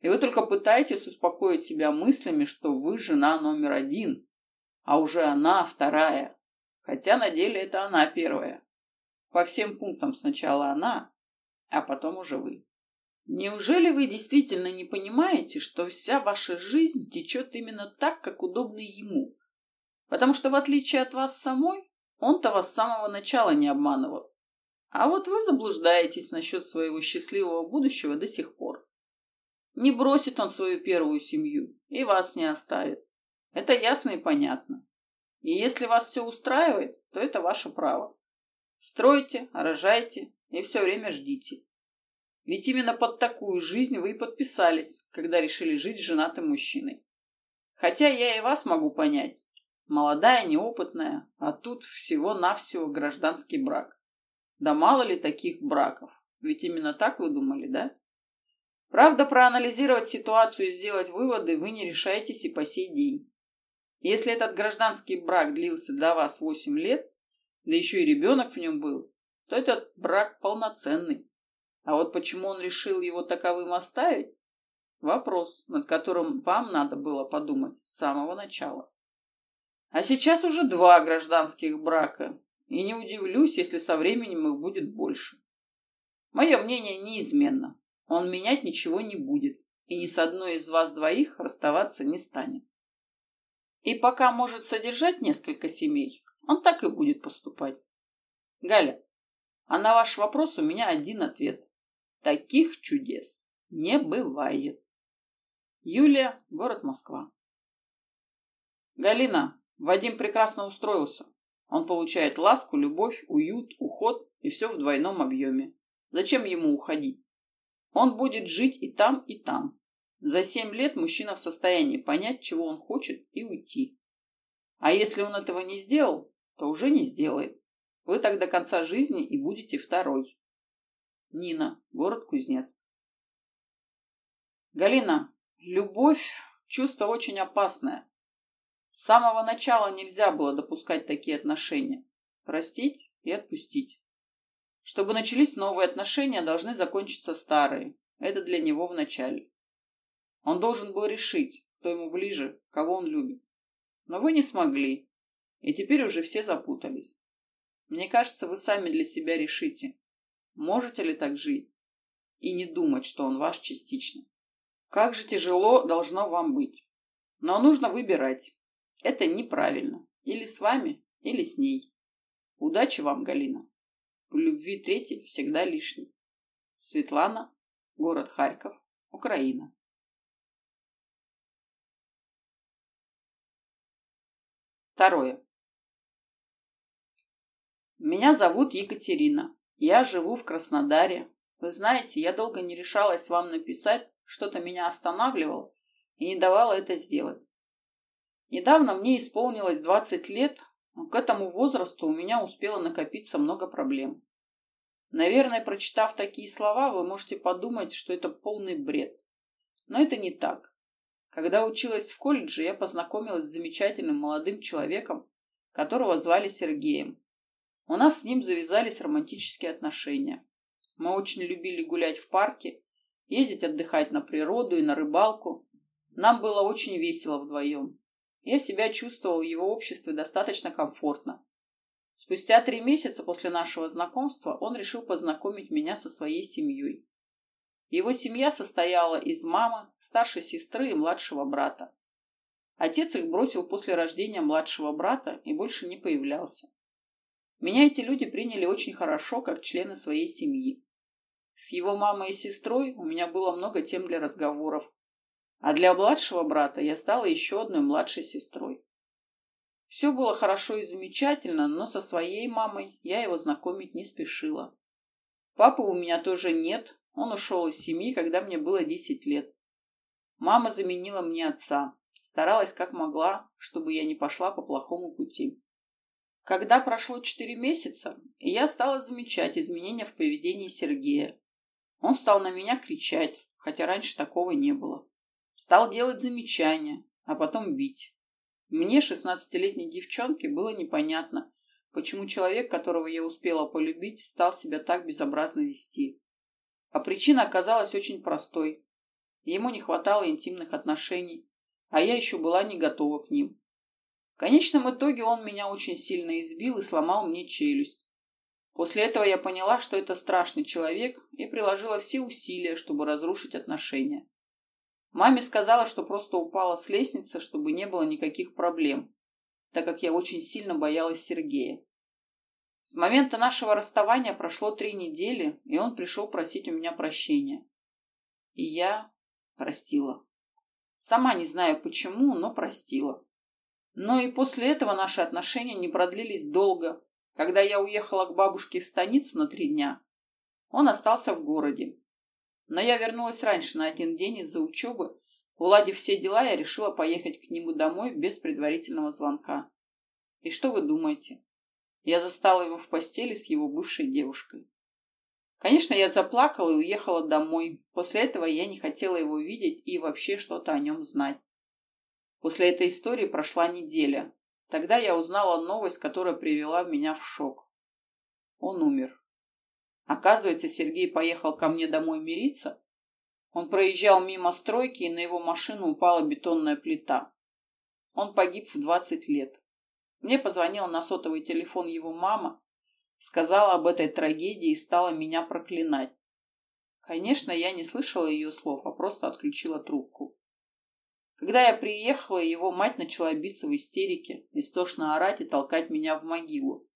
И вы только пытаетесь успокоить себя мыслями, что вы жена номер один, а уже она вторая. Хотя на деле это она первая. По всем пунктам сначала она, а потом уже вы. Неужели вы действительно не понимаете, что вся ваша жизнь течет именно так, как удобно ему? Потому что, в отличие от вас самой, он-то вас с самого начала не обманывал. А вот вы заблуждаетесь насчет своего счастливого будущего до сих пор. Не бросит он свою первую семью и вас не оставит. Это ясно и понятно. И если вас все устраивает, то это ваше право. Стройте, рожайте и все время ждите. Ведь именно под такую жизнь вы и подписались, когда решили жить с женатым мужчиной. Хотя я и вас могу понять. Молодая, неопытная, а тут всего-навсего гражданский брак. Да мало ли таких браков. Ведь именно так вы думали, да? Правда, проанализировать ситуацию и сделать выводы вы не решаетесь и по сей день. Если этот гражданский брак длился до вас 8 лет, да еще и ребенок в нем был, то этот брак полноценный. А вот почему он решил его таковым оставить? Вопрос, над которым вам надо было подумать с самого начала. А сейчас уже два гражданских брака, и не удивлюсь, если со временем их будет больше. Мое мнение неизменно. Он менять ничего не будет, и ни с одной из вас двоих расставаться не станет. И пока может содержать несколько семей, он так и будет поступать. Галя, а на ваш вопрос у меня один ответ. Таких чудес не бывает. Юлия, город Москва. Галина, Вадим прекрасно устроился. Он получает ласку, любовь, уют, уход и все в двойном объеме. Зачем ему уходить? Он будет жить и там, и там. За семь лет мужчина в состоянии понять, чего он хочет, и уйти. А если он этого не сделал, то уже не сделает. Вы так до конца жизни и будете второй. Нина, город Кузнецк. Галина, любовь – чувство очень опасное. С самого начала нельзя было допускать такие отношения. Простить и отпустить. Чтобы начались новые отношения, должны закончиться старые. Это для него в начале. Он должен был решить, кто ему ближе, кого он любит. Но вы не смогли, и теперь уже все запутались. Мне кажется, вы сами для себя решите, можете ли так жить, и не думать, что он ваш частично. Как же тяжело должно вам быть. Но нужно выбирать. Это неправильно. Или с вами, или с ней. Удачи вам, Галина. В любви третий всегда лишний. Светлана, город Харьков, Украина. Второе. Меня зовут Екатерина. Я живу в Краснодаре. Вы знаете, я долго не решалась вам написать, что-то меня останавливало и не давало это сделать. Недавно мне исполнилось 20 лет, к этому возрасту у меня успело накопиться много проблем. Наверное, прочитав такие слова, вы можете подумать, что это полный бред. Но это не так. Когда училась в колледже, я познакомилась с замечательным молодым человеком, которого звали Сергеем. У нас с ним завязались романтические отношения. Мы очень любили гулять в парке, ездить отдыхать на природу и на рыбалку. Нам было очень весело вдвоем. Я себя чувствовал в его обществе достаточно комфортно. Спустя три месяца после нашего знакомства он решил познакомить меня со своей семьей. Его семья состояла из мамы, старшей сестры и младшего брата. Отец их бросил после рождения младшего брата и больше не появлялся. Меня эти люди приняли очень хорошо, как члены своей семьи. С его мамой и сестрой у меня было много тем для разговоров, а для младшего брата я стала еще одной младшей сестрой. Все было хорошо и замечательно, но со своей мамой я его знакомить не спешила. Папы у меня тоже нет, он ушел из семьи, когда мне было 10 лет. Мама заменила мне отца, старалась как могла, чтобы я не пошла по плохому пути. Когда прошло 4 месяца, я стала замечать изменения в поведении Сергея. Он стал на меня кричать, хотя раньше такого не было. Стал делать замечания, а потом бить. Мне, шестнадцатилетней девчонке, было непонятно, почему человек, которого я успела полюбить, стал себя так безобразно вести. А причина оказалась очень простой. Ему не хватало интимных отношений, а я еще была не готова к ним. В конечном итоге он меня очень сильно избил и сломал мне челюсть. После этого я поняла, что это страшный человек, и приложила все усилия, чтобы разрушить отношения. Маме сказала, что просто упала с лестницы, чтобы не было никаких проблем, так как я очень сильно боялась Сергея. С момента нашего расставания прошло три недели, и он пришел просить у меня прощения. И я простила. Сама не знаю почему, но простила. Но и после этого наши отношения не продлились долго. Когда я уехала к бабушке в станицу на три дня, он остался в городе. Но я вернулась раньше на один день из-за учебы. Уладив все дела, я решила поехать к нему домой без предварительного звонка. И что вы думаете? Я застала его в постели с его бывшей девушкой. Конечно, я заплакала и уехала домой. После этого я не хотела его видеть и вообще что-то о нем знать. После этой истории прошла неделя. Тогда я узнала новость, которая привела меня в шок. Он умер. Оказывается, Сергей поехал ко мне домой мириться. Он проезжал мимо стройки, и на его машину упала бетонная плита. Он погиб в 20 лет. Мне позвонила на сотовый телефон его мама, сказала об этой трагедии и стала меня проклинать. Конечно, я не слышала ее слов, а просто отключила трубку. Когда я приехала, его мать начала биться в истерике, истошно орать и толкать меня в могилу.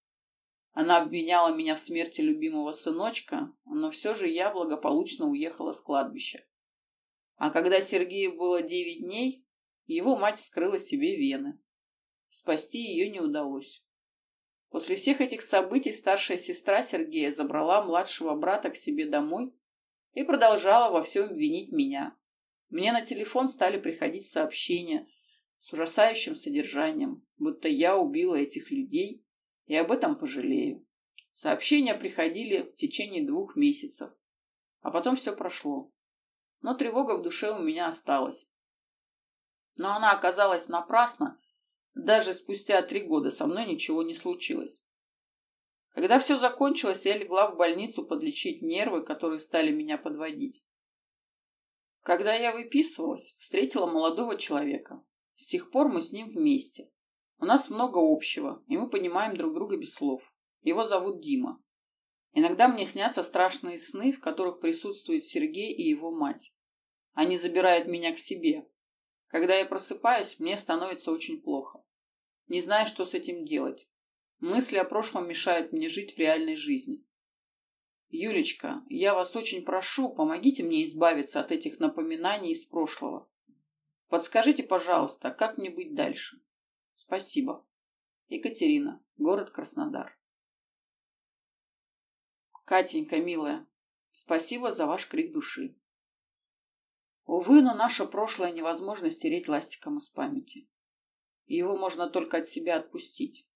Она обвиняла меня в смерти любимого сыночка, но все же я благополучно уехала с кладбища. А когда Сергею было девять дней, его мать вскрыла себе вены. Спасти ее не удалось. После всех этих событий старшая сестра Сергея забрала младшего брата к себе домой и продолжала во всем винить меня. Мне на телефон стали приходить сообщения с ужасающим содержанием, будто я убила этих людей и об этом пожалею. Сообщения приходили в течение двух месяцев, а потом все прошло. Но тревога в душе у меня осталась. Но она оказалась напрасна, даже спустя три года со мной ничего не случилось. Когда все закончилось, я легла в больницу подлечить нервы, которые стали меня подводить. Когда я выписывалась, встретила молодого человека. С тех пор мы с ним вместе. У нас много общего, и мы понимаем друг друга без слов. Его зовут Дима. Иногда мне снятся страшные сны, в которых присутствует Сергей и его мать. Они забирают меня к себе. Когда я просыпаюсь, мне становится очень плохо. Не знаю, что с этим делать. Мысли о прошлом мешают мне жить в реальной жизни. Юлечка, я вас очень прошу, помогите мне избавиться от этих напоминаний из прошлого. Подскажите, пожалуйста, как мне быть дальше? Спасибо. Екатерина, город Краснодар. Катенька, милая, спасибо за ваш крик души. Увы, но наше прошлое невозможно стереть ластиком из памяти. Его можно только от себя отпустить.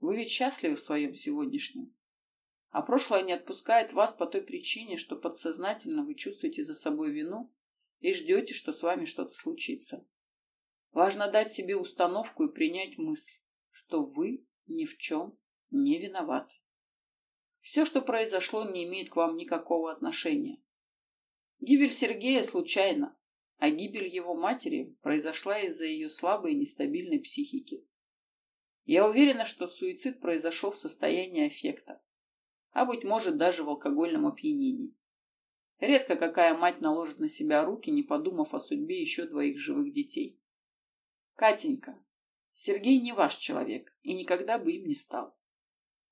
Вы ведь счастливы в своем сегодняшнем. А прошлое не отпускает вас по той причине, что подсознательно вы чувствуете за собой вину и ждете, что с вами что-то случится. Важно дать себе установку и принять мысль, что вы ни в чем не виноваты. Все, что произошло, не имеет к вам никакого отношения. Гибель Сергея случайна, а гибель его матери произошла из-за ее слабой и нестабильной психики. Я уверена, что суицид произошел в состоянии аффекта а, быть может, даже в алкогольном опьянении. Редко какая мать наложит на себя руки, не подумав о судьбе еще двоих живых детей. Катенька, Сергей не ваш человек и никогда бы им не стал.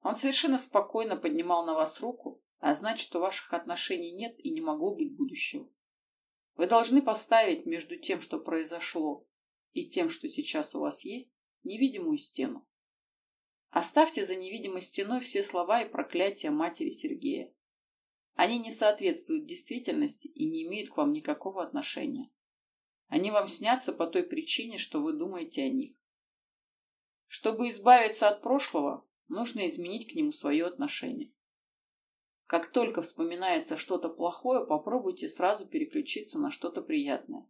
Он совершенно спокойно поднимал на вас руку, а значит, у ваших отношений нет и не могло быть будущего. Вы должны поставить между тем, что произошло, и тем, что сейчас у вас есть, невидимую стену. Оставьте за невидимой стеной все слова и проклятия матери Сергея. Они не соответствуют действительности и не имеют к вам никакого отношения. Они вам снятся по той причине, что вы думаете о них. Чтобы избавиться от прошлого, нужно изменить к нему свое отношение. Как только вспоминается что-то плохое, попробуйте сразу переключиться на что-то приятное.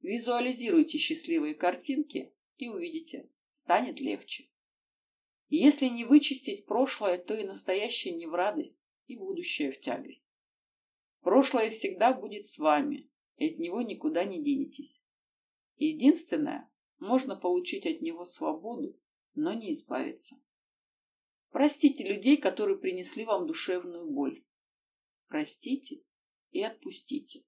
Визуализируйте счастливые картинки и увидите, станет легче. Если не вычистить прошлое, то и настоящее не в радость, и будущее в тягость. Прошлое всегда будет с вами, и от него никуда не денетесь. Единственное, можно получить от него свободу, но не избавиться. Простите людей, которые принесли вам душевную боль. Простите и отпустите.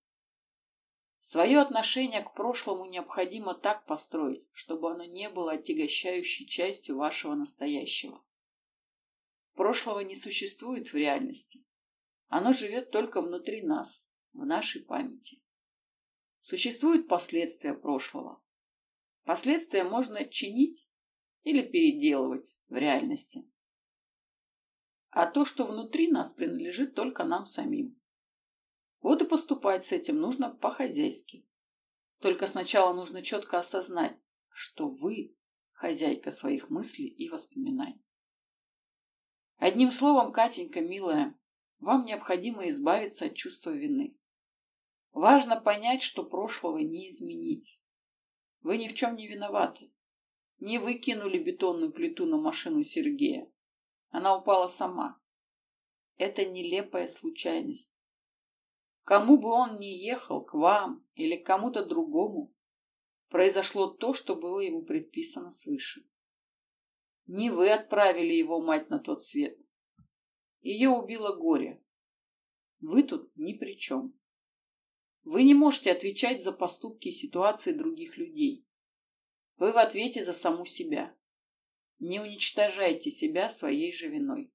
Свое отношение к прошлому необходимо так построить, чтобы оно не было отягощающей частью вашего настоящего. Прошлого не существует в реальности. Оно живет только внутри нас, в нашей памяти. Существуют последствия прошлого. Последствия можно чинить или переделывать в реальности. А то, что внутри нас, принадлежит только нам самим. Вот и поступать с этим нужно по-хозяйски. Только сначала нужно четко осознать, что вы хозяйка своих мыслей и воспоминаний. Одним словом, Катенька, милая, Вам необходимо избавиться от чувства вины. Важно понять, что прошлого не изменить. Вы ни в чем не виноваты. Не выкинули бетонную плиту на машину Сергея. Она упала сама. Это нелепая случайность. Кому бы он ни ехал, к вам или к кому-то другому, произошло то, что было ему предписано свыше. Не вы отправили его мать на тот свет. Ее убило горе. Вы тут ни при чем. Вы не можете отвечать за поступки и ситуации других людей. Вы в ответе за саму себя. Не уничтожайте себя своей же виной.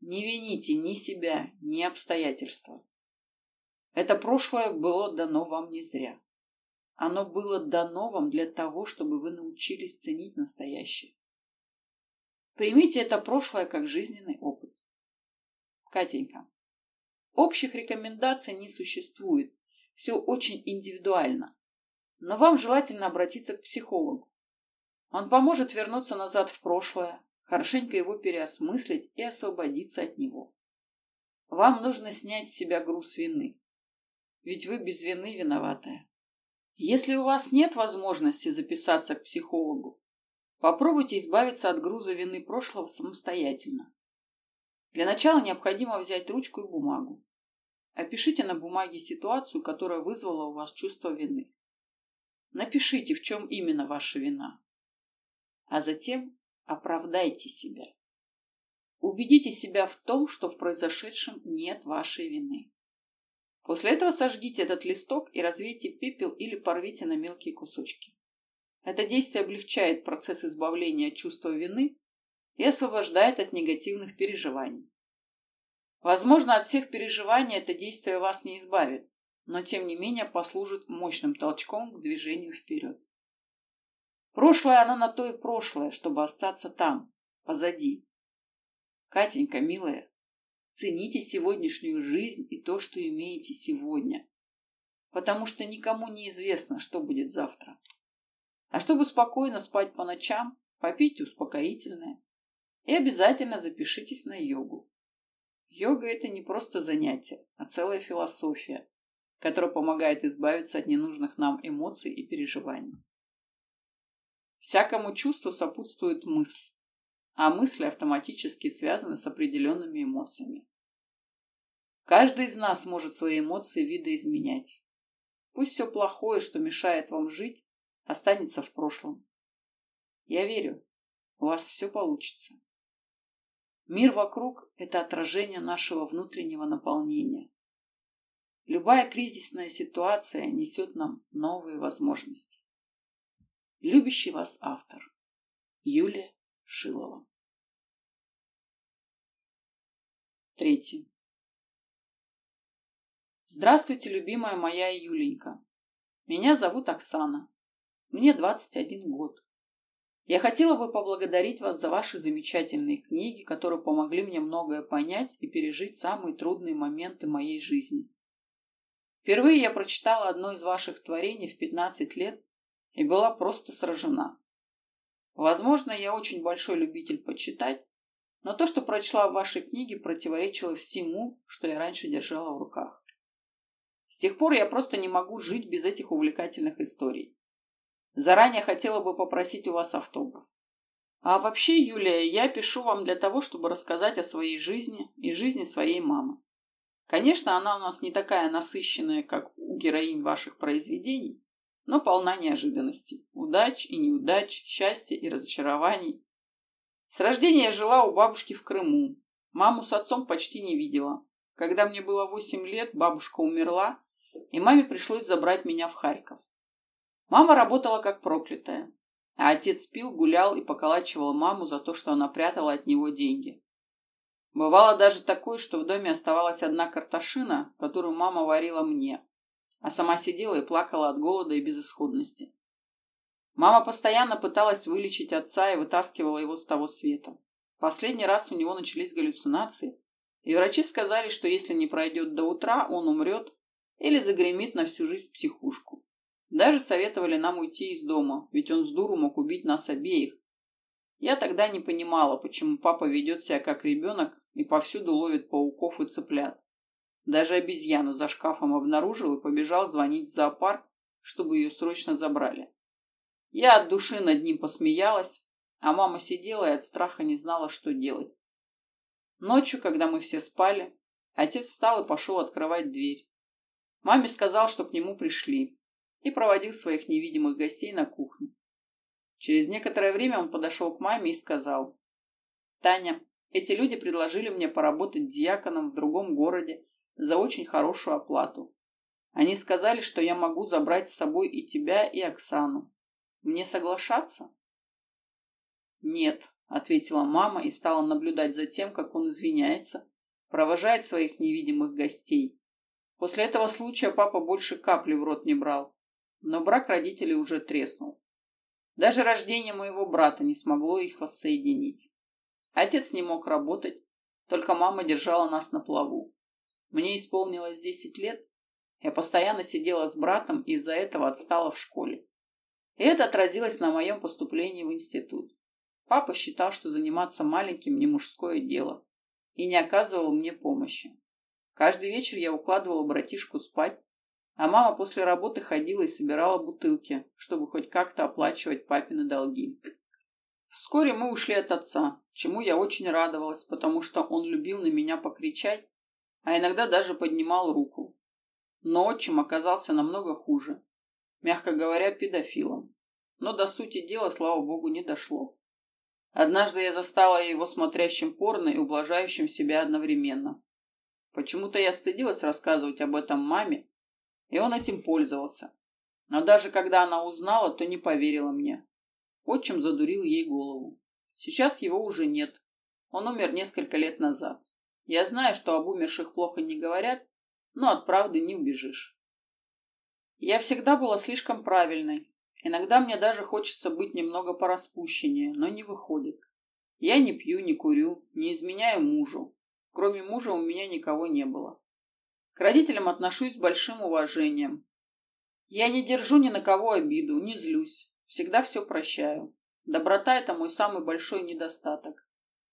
Не вините ни себя, ни обстоятельства. Это прошлое было дано вам не зря. Оно было дано вам для того, чтобы вы научились ценить настоящее. Примите это прошлое как жизненный опыт. Катенька, общих рекомендаций не существует. Все очень индивидуально. Но вам желательно обратиться к психологу. Он поможет вернуться назад в прошлое, хорошенько его переосмыслить и освободиться от него. Вам нужно снять с себя груз вины. Ведь вы без вины виноватая. Если у вас нет возможности записаться к психологу, попробуйте избавиться от груза вины прошлого самостоятельно. Для начала необходимо взять ручку и бумагу. Опишите на бумаге ситуацию, которая вызвала у вас чувство вины. Напишите, в чем именно ваша вина. А затем оправдайте себя. Убедите себя в том, что в произошедшем нет вашей вины. После этого сожгите этот листок и развейте пепел или порвите на мелкие кусочки. Это действие облегчает процесс избавления от чувства вины и освобождает от негативных переживаний. Возможно, от всех переживаний это действие вас не избавит, но тем не менее послужит мощным толчком к движению вперед. Прошлое оно на то и прошлое, чтобы остаться там, позади. Катенька, милая, Цените сегодняшнюю жизнь и то, что имеете сегодня. Потому что никому не известно, что будет завтра. А чтобы спокойно спать по ночам, попейте успокоительное. И обязательно запишитесь на йогу. Йога – это не просто занятие, а целая философия, которая помогает избавиться от ненужных нам эмоций и переживаний. Всякому чувству сопутствует мысль а мысли автоматически связаны с определенными эмоциями. Каждый из нас может свои эмоции видоизменять. Пусть все плохое, что мешает вам жить, останется в прошлом. Я верю, у вас все получится. Мир вокруг – это отражение нашего внутреннего наполнения. Любая кризисная ситуация несет нам новые возможности. Любящий вас автор Юлия Шилова. Третий. Здравствуйте, любимая моя Юленька. Меня зовут Оксана. Мне 21 год. Я хотела бы поблагодарить вас за ваши замечательные книги, которые помогли мне многое понять и пережить самые трудные моменты моей жизни. Впервые я прочитала одно из ваших творений в 15 лет и была просто сражена. Возможно, я очень большой любитель почитать, но то, что прочла в вашей книге, противоречило всему, что я раньше держала в руках. С тех пор я просто не могу жить без этих увлекательных историй. Заранее хотела бы попросить у вас автограф. А вообще, Юлия, я пишу вам для того, чтобы рассказать о своей жизни и жизни своей мамы. Конечно, она у нас не такая насыщенная, как у героинь ваших произведений, но полна неожиданностей, удач и неудач, счастья и разочарований. С рождения я жила у бабушки в Крыму. Маму с отцом почти не видела. Когда мне было восемь лет, бабушка умерла, и маме пришлось забрать меня в Харьков. Мама работала как проклятая, а отец пил, гулял и поколачивал маму за то, что она прятала от него деньги. Бывало даже такое, что в доме оставалась одна картошина, которую мама варила мне, а сама сидела и плакала от голода и безысходности. Мама постоянно пыталась вылечить отца и вытаскивала его с того света. Последний раз у него начались галлюцинации, и врачи сказали, что если не пройдет до утра, он умрет или загремит на всю жизнь психушку. Даже советовали нам уйти из дома, ведь он с дуру мог убить нас обеих. Я тогда не понимала, почему папа ведет себя как ребенок и повсюду ловит пауков и цыплят. Даже обезьяну за шкафом обнаружил и побежал звонить в зоопарк, чтобы ее срочно забрали. Я от души над ним посмеялась, а мама сидела и от страха не знала, что делать. Ночью, когда мы все спали, отец встал и пошел открывать дверь. Маме сказал, что к нему пришли, и проводил своих невидимых гостей на кухню. Через некоторое время он подошел к маме и сказал, «Таня, эти люди предложили мне поработать диаконом в другом городе за очень хорошую оплату. Они сказали, что я могу забрать с собой и тебя, и Оксану. Мне соглашаться?» «Нет», — ответила мама и стала наблюдать за тем, как он извиняется, провожает своих невидимых гостей. После этого случая папа больше капли в рот не брал, но брак родителей уже треснул. Даже рождение моего брата не смогло их воссоединить. Отец не мог работать, только мама держала нас на плаву. Мне исполнилось десять лет, я постоянно сидела с братом и из-за этого отстала в школе. И это отразилось на моем поступлении в институт. Папа считал, что заниматься маленьким не мужское дело, и не оказывал мне помощи. Каждый вечер я укладывала братишку спать, а мама после работы ходила и собирала бутылки, чтобы хоть как-то оплачивать папины долги. Вскоре мы ушли от отца, чему я очень радовалась, потому что он любил на меня покричать, а иногда даже поднимал руку. Но отчим оказался намного хуже, мягко говоря, педофилом. Но до сути дела, слава богу, не дошло. Однажды я застала его смотрящим порно и ублажающим себя одновременно. Почему-то я стыдилась рассказывать об этом маме, и он этим пользовался. Но даже когда она узнала, то не поверила мне. Отчим задурил ей голову. Сейчас его уже нет. Он умер несколько лет назад. Я знаю, что об умерших плохо не говорят, но от правды не убежишь. Я всегда была слишком правильной. Иногда мне даже хочется быть немного пораспущеннее, но не выходит. Я не пью, не курю, не изменяю мужу. Кроме мужа у меня никого не было. К родителям отношусь с большим уважением. Я не держу ни на кого обиду, не злюсь. Всегда все прощаю. Доброта – это мой самый большой недостаток.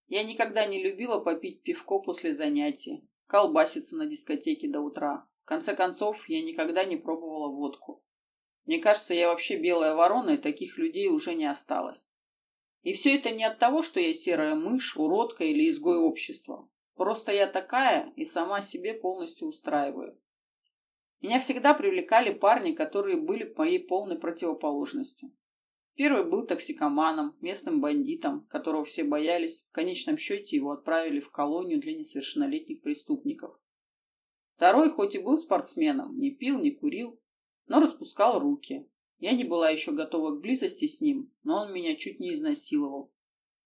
Я никогда не любила попить пивко после занятий, колбаситься на дискотеке до утра. В конце концов, я никогда не пробовала водку. Мне кажется, я вообще белая ворона, и таких людей уже не осталось. И все это не от того, что я серая мышь, уродка или изгой общества. Просто я такая и сама себе полностью устраиваю. Меня всегда привлекали парни, которые были моей полной противоположностью. Первый был токсикоманом, местным бандитом, которого все боялись. В конечном счете его отправили в колонию для несовершеннолетних преступников. Второй, хоть и был спортсменом, не пил, не курил, но распускал руки. Я не была еще готова к близости с ним, но он меня чуть не изнасиловал.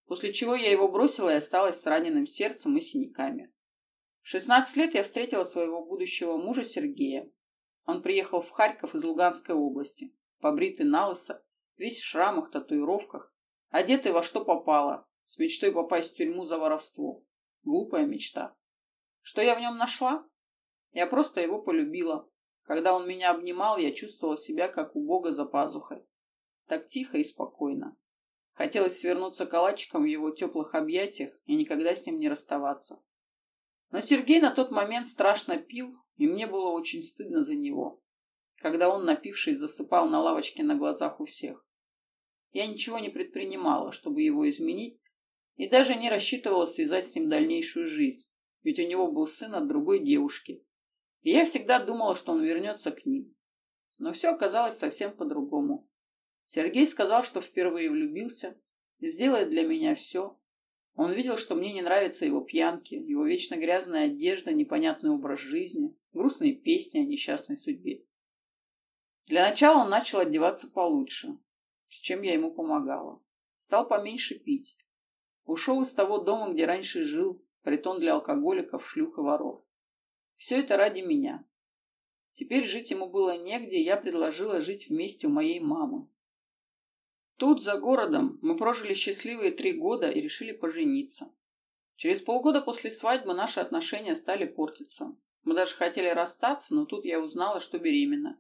После чего я его бросила и осталась с раненым сердцем и синяками. В 16 лет я встретила своего будущего мужа Сергея. Он приехал в Харьков из Луганской области, побритый на лысо, весь в шрамах, татуировках, одетый во что попало, с мечтой попасть в тюрьму за воровство. Глупая мечта. Что я в нем нашла? Я просто его полюбила. Когда он меня обнимал, я чувствовала себя как у Бога за пазухой. Так тихо и спокойно. Хотелось свернуться калачиком в его теплых объятиях и никогда с ним не расставаться. Но Сергей на тот момент страшно пил, и мне было очень стыдно за него, когда он, напившись, засыпал на лавочке на глазах у всех. Я ничего не предпринимала, чтобы его изменить, и даже не рассчитывала связать с ним дальнейшую жизнь, ведь у него был сын от другой девушки. И я всегда думала, что он вернется к ним. Но все оказалось совсем по-другому. Сергей сказал, что впервые влюбился, сделает для меня все. Он видел, что мне не нравятся его пьянки, его вечно грязная одежда, непонятный образ жизни, грустные песни о несчастной судьбе. Для начала он начал одеваться получше, с чем я ему помогала. Стал поменьше пить. Ушел из того дома, где раньше жил, притон для алкоголиков, шлюх и воров. Все это ради меня. Теперь жить ему было негде, я предложила жить вместе у моей мамы. Тут, за городом, мы прожили счастливые три года и решили пожениться. Через полгода после свадьбы наши отношения стали портиться. Мы даже хотели расстаться, но тут я узнала, что беременна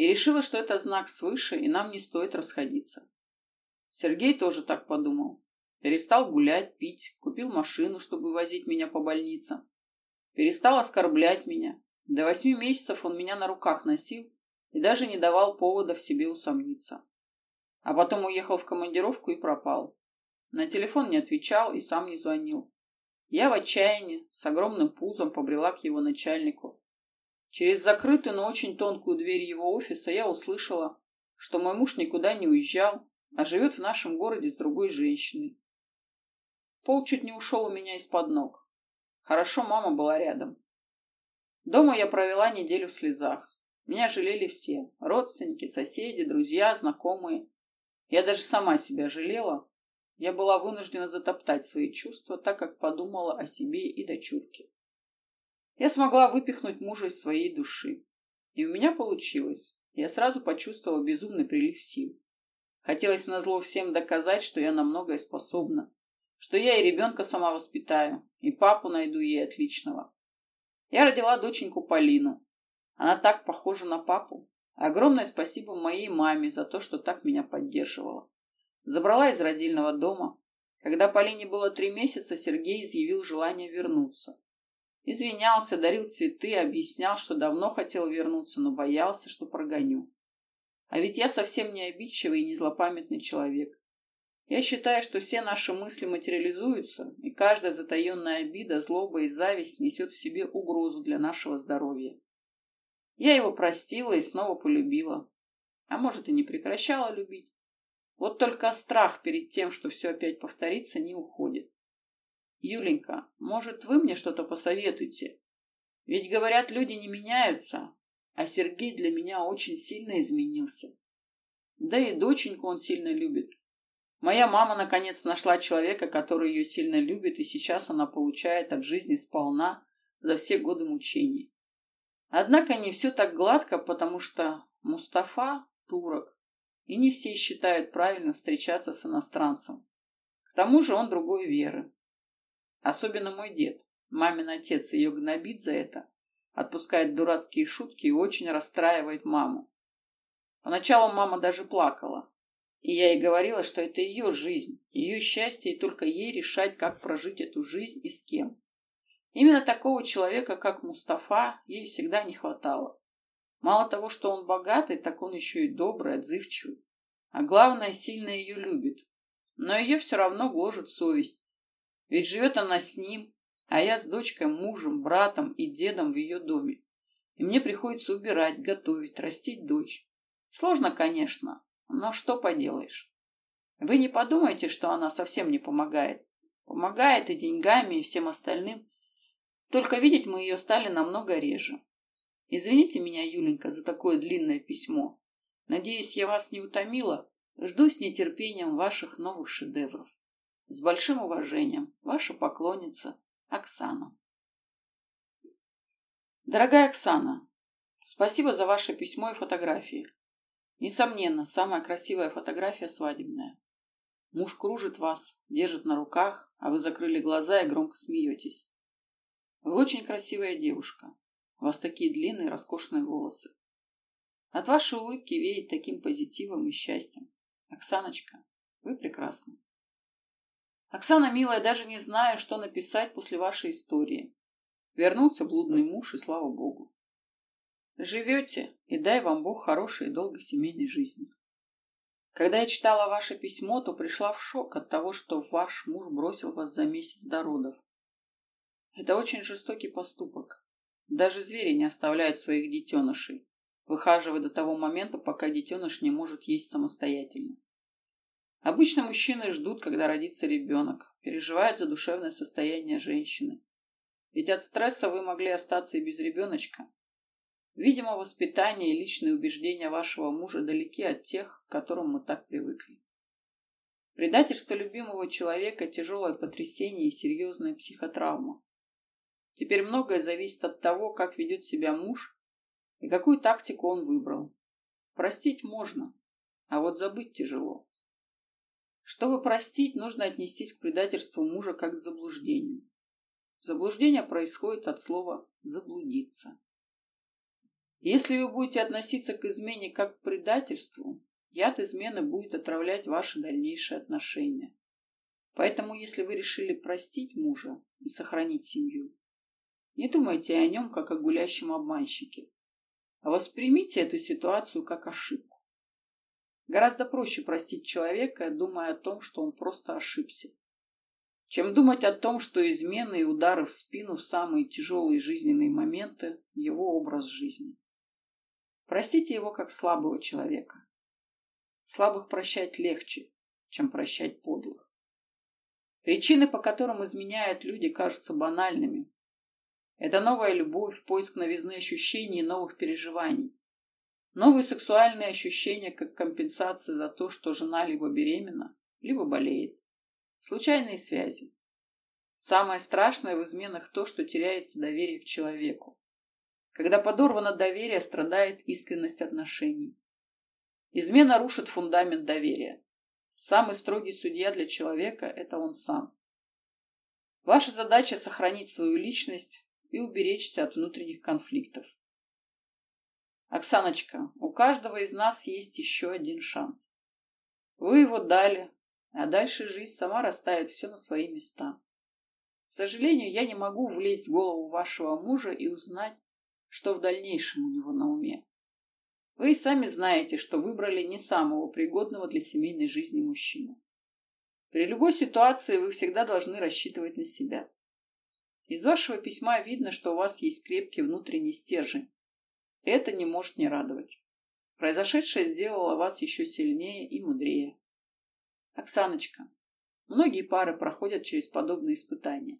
и решила, что это знак свыше, и нам не стоит расходиться. Сергей тоже так подумал. Перестал гулять, пить, купил машину, чтобы возить меня по больницам. Перестал оскорблять меня. До восьми месяцев он меня на руках носил и даже не давал повода в себе усомниться. А потом уехал в командировку и пропал. На телефон не отвечал и сам не звонил. Я в отчаянии, с огромным пузом побрела к его начальнику. Через закрытую, но очень тонкую дверь его офиса я услышала, что мой муж никуда не уезжал, а живет в нашем городе с другой женщиной. Пол чуть не ушел у меня из-под ног. Хорошо мама была рядом. Дома я провела неделю в слезах. Меня жалели все. Родственники, соседи, друзья, знакомые. Я даже сама себя жалела. Я была вынуждена затоптать свои чувства, так как подумала о себе и дочурке. Я смогла выпихнуть мужа из своей души. И у меня получилось. Я сразу почувствовала безумный прилив сил. Хотелось назло всем доказать, что я на многое способна, что я и ребенка сама воспитаю, и папу найду ей отличного. Я родила доченьку Полину. Она так похожа на папу. Огромное спасибо моей маме за то, что так меня поддерживала. Забрала из родильного дома. Когда Полине было три месяца, Сергей изъявил желание вернуться. Извинялся, дарил цветы, объяснял, что давно хотел вернуться, но боялся, что прогоню. А ведь я совсем не обидчивый и не злопамятный человек. Я считаю, что все наши мысли материализуются, и каждая затаенная обида, злоба и зависть несет в себе угрозу для нашего здоровья. Я его простила и снова полюбила. А может, и не прекращала любить. Вот только страх перед тем, что все опять повторится, не уходит. Юленька, может, вы мне что-то посоветуете? Ведь, говорят, люди не меняются, а Сергей для меня очень сильно изменился. Да и доченьку он сильно любит. Моя мама наконец нашла человека, который ее сильно любит, и сейчас она получает от жизни сполна за все годы мучений. Однако не все так гладко, потому что Мустафа – турок, и не все считают правильно встречаться с иностранцем. К тому же он другой веры. Особенно мой дед. Мамин отец ее гнобит за это, отпускает дурацкие шутки и очень расстраивает маму. Поначалу мама даже плакала, и я ей говорила, что это ее жизнь, ее счастье, и только ей решать, как прожить эту жизнь и с кем. Именно такого человека, как Мустафа, ей всегда не хватало. Мало того, что он богатый, так он еще и добрый, отзывчивый. А главное, сильно ее любит. Но ее все равно гложет совесть. Ведь живет она с ним, а я с дочкой, мужем, братом и дедом в ее доме. И мне приходится убирать, готовить, растить дочь. Сложно, конечно, но что поделаешь? Вы не подумайте, что она совсем не помогает. Помогает и деньгами, и всем остальным. Только видеть мы ее стали намного реже. Извините меня, Юленька, за такое длинное письмо. Надеюсь, я вас не утомила. Жду с нетерпением ваших новых шедевров. С большим уважением, ваша поклонница Оксана. Дорогая Оксана, спасибо за ваше письмо и фотографии. Несомненно, самая красивая фотография свадебная. Муж кружит вас, держит на руках, а вы закрыли глаза и громко смеетесь. Вы очень красивая девушка. У вас такие длинные, роскошные волосы. От вашей улыбки веет таким позитивом и счастьем. Оксаночка, вы прекрасны. Оксана, милая, даже не знаю, что написать после вашей истории. Вернулся блудный муж, и слава богу. Живете, и дай вам Бог хорошей и долгой семейной жизни. Когда я читала ваше письмо, то пришла в шок от того, что ваш муж бросил вас за месяц до родов. Это очень жестокий поступок. Даже звери не оставляют своих детенышей, выхаживая до того момента, пока детеныш не может есть самостоятельно. Обычно мужчины ждут, когда родится ребенок, переживают за душевное состояние женщины. Ведь от стресса вы могли остаться и без ребеночка. Видимо, воспитание и личные убеждения вашего мужа далеки от тех, к которым мы так привыкли. Предательство любимого человека – тяжелое потрясение и серьезная психотравма. Теперь многое зависит от того, как ведет себя муж и какую тактику он выбрал. Простить можно, а вот забыть тяжело. Чтобы простить, нужно отнестись к предательству мужа как к заблуждению. Заблуждение происходит от слова «заблудиться». Если вы будете относиться к измене как к предательству, яд измены будет отравлять ваши дальнейшие отношения. Поэтому, если вы решили простить мужа и сохранить семью, не думайте о нем, как о гулящем обманщике, а воспримите эту ситуацию как ошибку. Гораздо проще простить человека, думая о том, что он просто ошибся, чем думать о том, что измены и удары в спину в самые тяжелые жизненные моменты – его образ жизни. Простите его как слабого человека. Слабых прощать легче, чем прощать подлых. Причины, по которым изменяют люди, кажутся банальными. Это новая любовь, поиск новизны ощущений и новых переживаний. Новые сексуальные ощущения как компенсация за то, что жена либо беременна, либо болеет. Случайные связи. Самое страшное в изменах то, что теряется доверие к человеку. Когда подорвано доверие, страдает искренность отношений. Измена рушит фундамент доверия. Самый строгий судья для человека – это он сам. Ваша задача – сохранить свою личность и уберечься от внутренних конфликтов. Оксаночка, у каждого из нас есть еще один шанс. Вы его дали, а дальше жизнь сама расставит все на свои места. К сожалению, я не могу влезть в голову вашего мужа и узнать, что в дальнейшем у него на уме. Вы и сами знаете, что выбрали не самого пригодного для семейной жизни мужчину. При любой ситуации вы всегда должны рассчитывать на себя. Из вашего письма видно, что у вас есть крепкий внутренний стержень. Это не может не радовать. Произошедшее сделало вас еще сильнее и мудрее. Оксаночка, многие пары проходят через подобные испытания.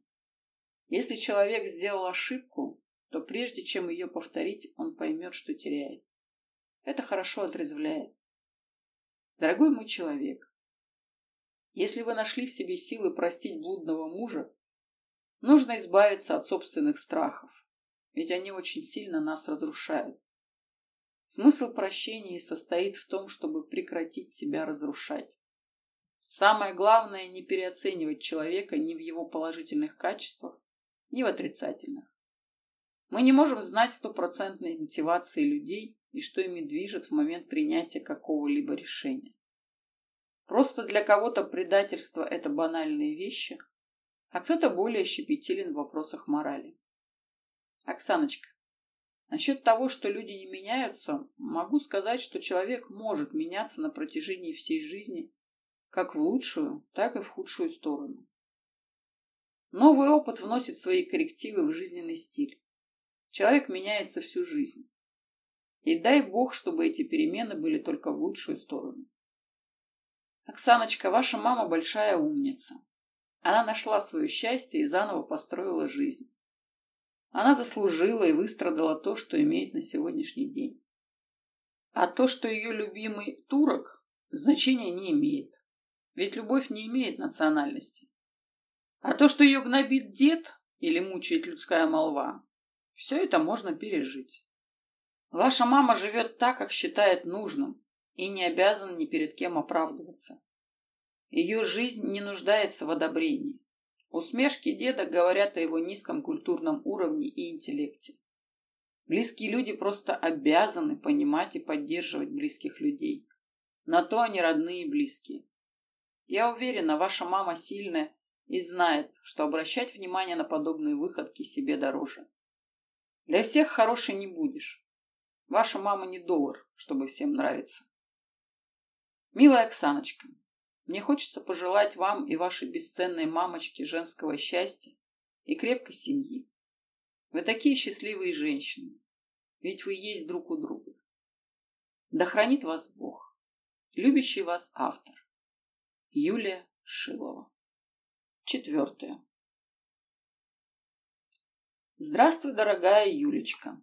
Если человек сделал ошибку, то прежде чем ее повторить, он поймет, что теряет. Это хорошо отрезвляет. Дорогой мой человек, если вы нашли в себе силы простить блудного мужа, нужно избавиться от собственных страхов, ведь они очень сильно нас разрушают. Смысл прощения состоит в том, чтобы прекратить себя разрушать. Самое главное не переоценивать человека ни в его положительных качествах, ни в отрицательных. Мы не можем знать стопроцентной мотивации людей и что ими движет в момент принятия какого-либо решения. Просто для кого-то предательство – это банальные вещи, а кто-то более щепетилен в вопросах морали. Оксаночка, насчет того, что люди не меняются, могу сказать, что человек может меняться на протяжении всей жизни как в лучшую, так и в худшую сторону. Новый опыт вносит свои коррективы в жизненный стиль. Человек меняется всю жизнь. И дай бог, чтобы эти перемены были только в лучшую сторону. Оксаночка, ваша мама большая умница. Она нашла свое счастье и заново построила жизнь. Она заслужила и выстрадала то, что имеет на сегодняшний день. А то, что ее любимый турок, значения не имеет. Ведь любовь не имеет национальности. А то, что ее гнобит дед или мучает людская молва, все это можно пережить. Ваша мама живет так, как считает нужным, и не обязана ни перед кем оправдываться. Ее жизнь не нуждается в одобрении. Усмешки деда говорят о его низком культурном уровне и интеллекте. Близкие люди просто обязаны понимать и поддерживать близких людей. На то они родные и близкие. Я уверена, ваша мама сильная и знает, что обращать внимание на подобные выходки себе дороже. Для всех хорошей не будешь. Ваша мама не доллар, чтобы всем нравиться. Милая Оксаночка, мне хочется пожелать вам и вашей бесценной мамочке женского счастья и крепкой семьи. Вы такие счастливые женщины, ведь вы есть друг у друга. Да хранит вас Бог, любящий вас автор. Юлия Шилова. Четвертое. Здравствуй, дорогая Юлечка.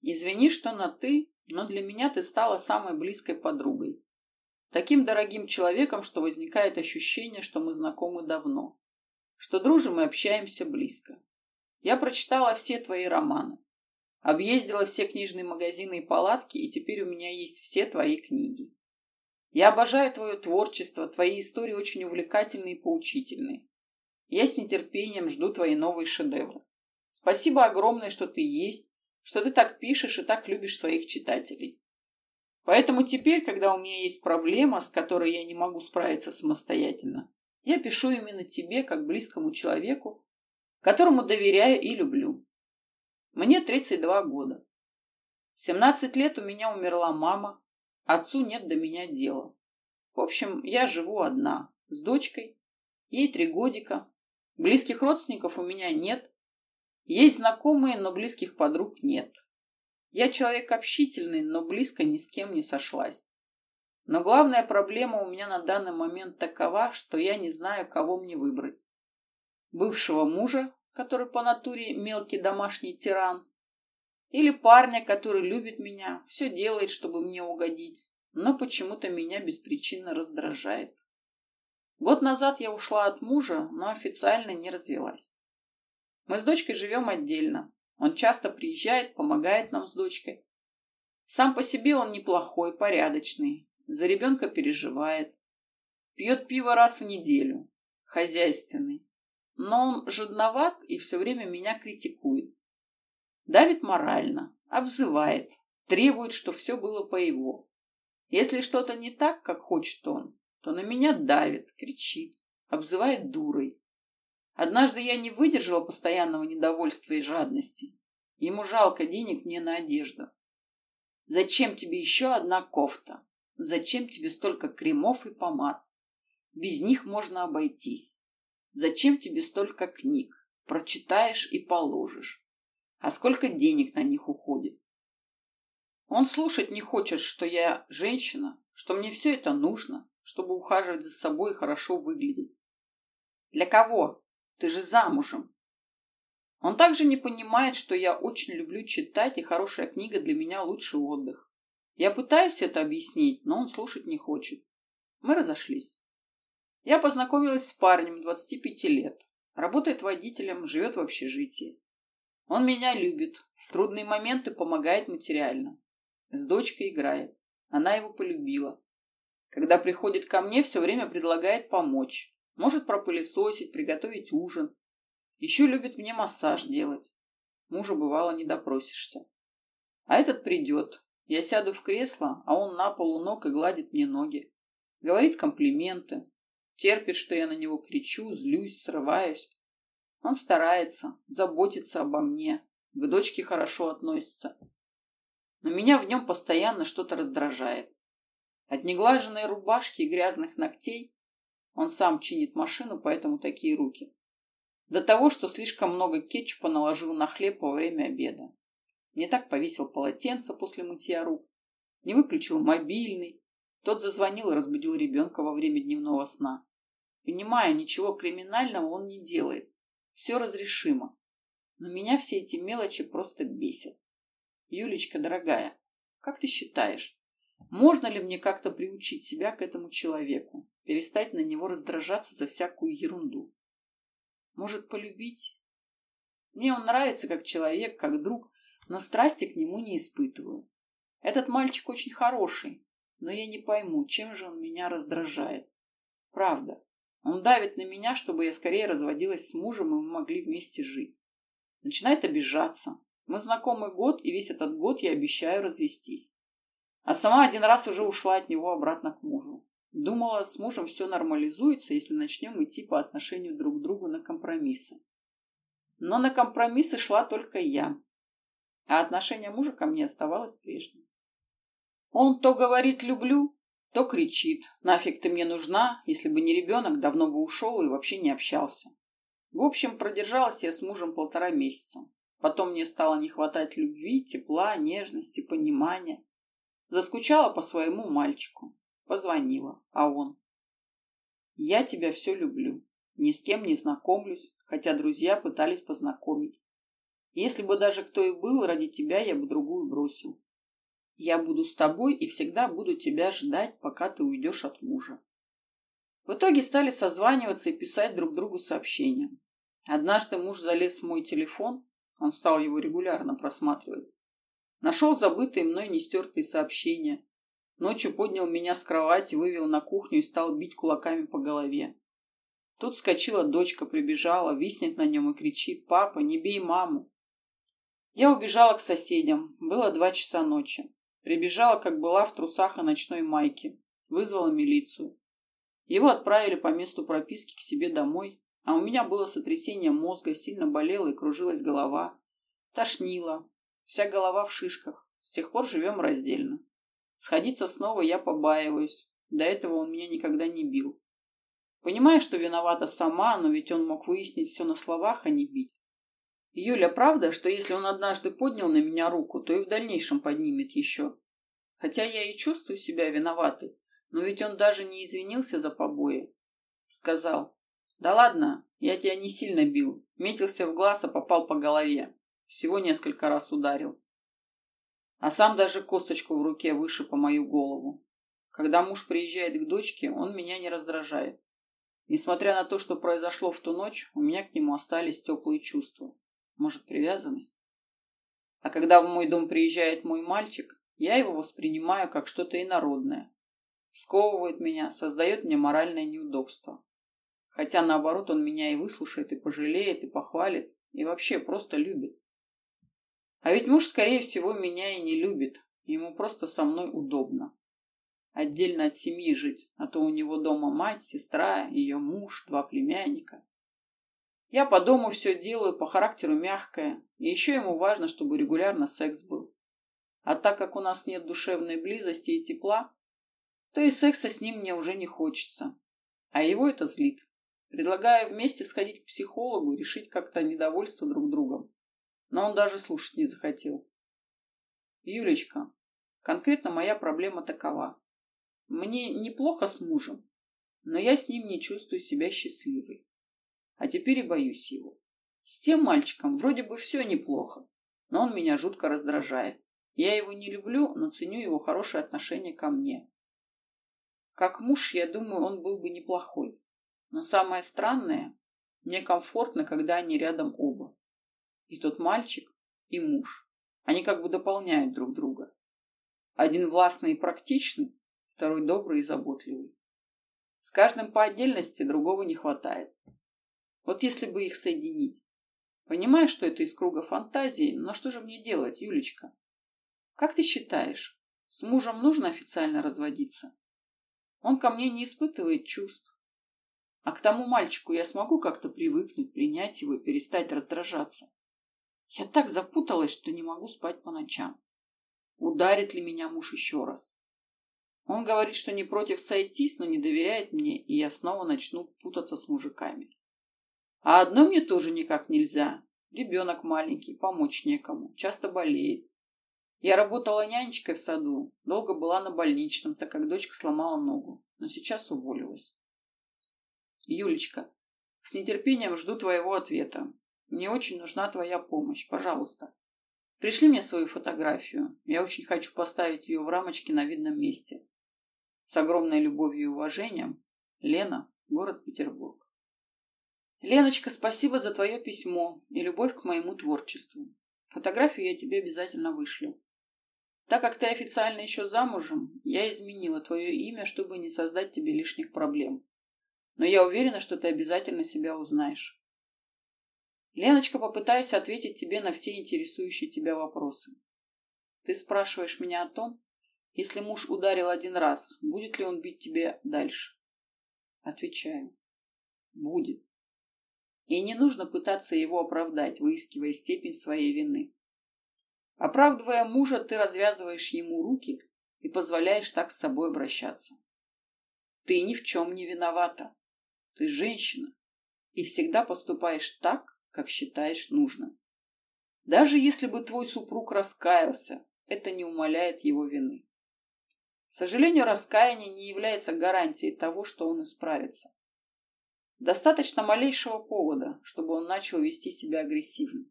Извини, что на «ты», но для меня ты стала самой близкой подругой. Таким дорогим человеком, что возникает ощущение, что мы знакомы давно. Что дружим и общаемся близко. Я прочитала все твои романы. Объездила все книжные магазины и палатки, и теперь у меня есть все твои книги. Я обожаю твое творчество, твои истории очень увлекательные и поучительные. Я с нетерпением жду твои новые шедевры. Спасибо огромное, что ты есть, что ты так пишешь и так любишь своих читателей. Поэтому теперь, когда у меня есть проблема, с которой я не могу справиться самостоятельно, Я пишу именно тебе, как близкому человеку, которому доверяю и люблю. Мне 32 года. В 17 лет у меня умерла мама, отцу нет до меня дела. В общем, я живу одна, с дочкой, ей три годика. Близких родственников у меня нет. Есть знакомые, но близких подруг нет. Я человек общительный, но близко ни с кем не сошлась. Но главная проблема у меня на данный момент такова, что я не знаю, кого мне выбрать. Бывшего мужа, который по натуре мелкий домашний тиран, или парня, который любит меня, все делает, чтобы мне угодить, но почему-то меня беспричинно раздражает. Год назад я ушла от мужа, но официально не развелась. Мы с дочкой живем отдельно. Он часто приезжает, помогает нам с дочкой. Сам по себе он неплохой, порядочный, за ребенка переживает. Пьет пиво раз в неделю. Хозяйственный. Но он жадноват и все время меня критикует. Давит морально, обзывает, требует, что все было по его. Если что-то не так, как хочет он, то на меня давит, кричит, обзывает дурой. Однажды я не выдержала постоянного недовольства и жадности. Ему жалко денег мне на одежду. Зачем тебе еще одна кофта? Зачем тебе столько кремов и помад? Без них можно обойтись. Зачем тебе столько книг? Прочитаешь и положишь. А сколько денег на них уходит? Он слушать не хочет, что я женщина, что мне все это нужно, чтобы ухаживать за собой и хорошо выглядеть. Для кого? Ты же замужем. Он также не понимает, что я очень люблю читать, и хорошая книга для меня лучший отдых. Я пытаюсь это объяснить, но он слушать не хочет. Мы разошлись. Я познакомилась с парнем 25 лет. Работает водителем, живет в общежитии. Он меня любит, в трудные моменты помогает материально. С дочкой играет. Она его полюбила. Когда приходит ко мне, все время предлагает помочь. Может пропылесосить, приготовить ужин. Еще любит мне массаж делать. Мужа бывало не допросишься. А этот придет, я сяду в кресло, а он на полу ног и гладит мне ноги. Говорит комплименты. Терпит, что я на него кричу, злюсь, срываюсь. Он старается, заботится обо мне, к дочке хорошо относится. Но меня в нем постоянно что-то раздражает. От неглаженной рубашки и грязных ногтей он сам чинит машину, поэтому такие руки. До того, что слишком много кетчупа наложил на хлеб во время обеда не так повесил полотенце после мытья рук, не выключил мобильный. Тот зазвонил и разбудил ребенка во время дневного сна. Понимаю, ничего криминального он не делает. Все разрешимо. Но меня все эти мелочи просто бесят. Юлечка, дорогая, как ты считаешь, можно ли мне как-то приучить себя к этому человеку, перестать на него раздражаться за всякую ерунду? Может, полюбить? Мне он нравится как человек, как друг, но страсти к нему не испытываю. Этот мальчик очень хороший, но я не пойму, чем же он меня раздражает. Правда, он давит на меня, чтобы я скорее разводилась с мужем, и мы могли вместе жить. Начинает обижаться. Мы знакомы год, и весь этот год я обещаю развестись. А сама один раз уже ушла от него обратно к мужу. Думала, с мужем все нормализуется, если начнем идти по отношению друг к другу на компромиссы. Но на компромиссы шла только я а отношение мужа ко мне оставалось прежним. Он то говорит «люблю», то кричит «нафиг ты мне нужна», если бы не ребенок, давно бы ушел и вообще не общался. В общем, продержалась я с мужем полтора месяца. Потом мне стало не хватать любви, тепла, нежности, понимания. Заскучала по своему мальчику. Позвонила, а он. Я тебя все люблю. Ни с кем не знакомлюсь, хотя друзья пытались познакомить. Если бы даже кто и был ради тебя, я бы другую бросил. Я буду с тобой и всегда буду тебя ждать, пока ты уйдешь от мужа. В итоге стали созваниваться и писать друг другу сообщения. Однажды муж залез в мой телефон, он стал его регулярно просматривать. Нашел забытые мной нестертые сообщения. Ночью поднял меня с кровати, вывел на кухню и стал бить кулаками по голове. Тут скочила дочка, прибежала, виснет на нем и кричит «Папа, не бей маму!» Я убежала к соседям. Было два часа ночи. Прибежала, как была, в трусах и ночной майке. Вызвала милицию. Его отправили по месту прописки к себе домой, а у меня было сотрясение мозга, сильно болела и кружилась голова, тошнило, вся голова в шишках. С тех пор живем раздельно. Сходиться снова я побаиваюсь. До этого он меня никогда не бил. Понимаю, что виновата сама, но ведь он мог выяснить все на словах, а не бить. Юля, правда, что если он однажды поднял на меня руку, то и в дальнейшем поднимет еще? Хотя я и чувствую себя виноватой, но ведь он даже не извинился за побои. Сказал, да ладно, я тебя не сильно бил. Метился в глаз, а попал по голове. Всего несколько раз ударил. А сам даже косточку в руке выше по мою голову. Когда муж приезжает к дочке, он меня не раздражает. Несмотря на то, что произошло в ту ночь, у меня к нему остались теплые чувства. Может, привязанность? А когда в мой дом приезжает мой мальчик, я его воспринимаю как что-то инородное. Сковывает меня, создает мне моральное неудобство. Хотя, наоборот, он меня и выслушает, и пожалеет, и похвалит, и вообще просто любит. А ведь муж, скорее всего, меня и не любит. Ему просто со мной удобно. Отдельно от семьи жить, а то у него дома мать, сестра, ее муж, два племянника. Я по дому все делаю, по характеру мягкая. И еще ему важно, чтобы регулярно секс был. А так как у нас нет душевной близости и тепла, то и секса с ним мне уже не хочется. А его это злит. Предлагаю вместе сходить к психологу решить как-то недовольство друг другом. Но он даже слушать не захотел. Юлечка, конкретно моя проблема такова. Мне неплохо с мужем, но я с ним не чувствую себя счастливой а теперь и боюсь его. С тем мальчиком вроде бы все неплохо, но он меня жутко раздражает. Я его не люблю, но ценю его хорошее отношение ко мне. Как муж, я думаю, он был бы неплохой. Но самое странное, мне комфортно, когда они рядом оба. И тот мальчик, и муж. Они как бы дополняют друг друга. Один властный и практичный, второй добрый и заботливый. С каждым по отдельности другого не хватает. Вот если бы их соединить. Понимаю, что это из круга фантазии, но что же мне делать, Юлечка? Как ты считаешь, с мужем нужно официально разводиться? Он ко мне не испытывает чувств. А к тому мальчику я смогу как-то привыкнуть, принять его и перестать раздражаться. Я так запуталась, что не могу спать по ночам. Ударит ли меня муж еще раз? Он говорит, что не против сойтись, но не доверяет мне, и я снова начну путаться с мужиками. А одной мне тоже никак нельзя. Ребенок маленький, помочь некому, часто болеет. Я работала нянечкой в саду, долго была на больничном, так как дочка сломала ногу, но сейчас уволилась. Юлечка, с нетерпением жду твоего ответа. Мне очень нужна твоя помощь, пожалуйста. Пришли мне свою фотографию. Я очень хочу поставить ее в рамочке на видном месте. С огромной любовью и уважением, Лена, город Петербург. Леночка, спасибо за твое письмо и любовь к моему творчеству. Фотографию я тебе обязательно вышлю. Так как ты официально еще замужем, я изменила твое имя, чтобы не создать тебе лишних проблем. Но я уверена, что ты обязательно себя узнаешь. Леночка, попытаюсь ответить тебе на все интересующие тебя вопросы. Ты спрашиваешь меня о том, если муж ударил один раз, будет ли он бить тебя дальше? Отвечаю. Будет. И не нужно пытаться его оправдать, выискивая степень своей вины. Оправдывая мужа, ты развязываешь ему руки и позволяешь так с собой обращаться. Ты ни в чем не виновата. Ты женщина и всегда поступаешь так, как считаешь нужным. Даже если бы твой супруг раскаялся, это не умаляет его вины. К сожалению, раскаяние не является гарантией того, что он исправится. Достаточно малейшего повода, чтобы он начал вести себя агрессивно.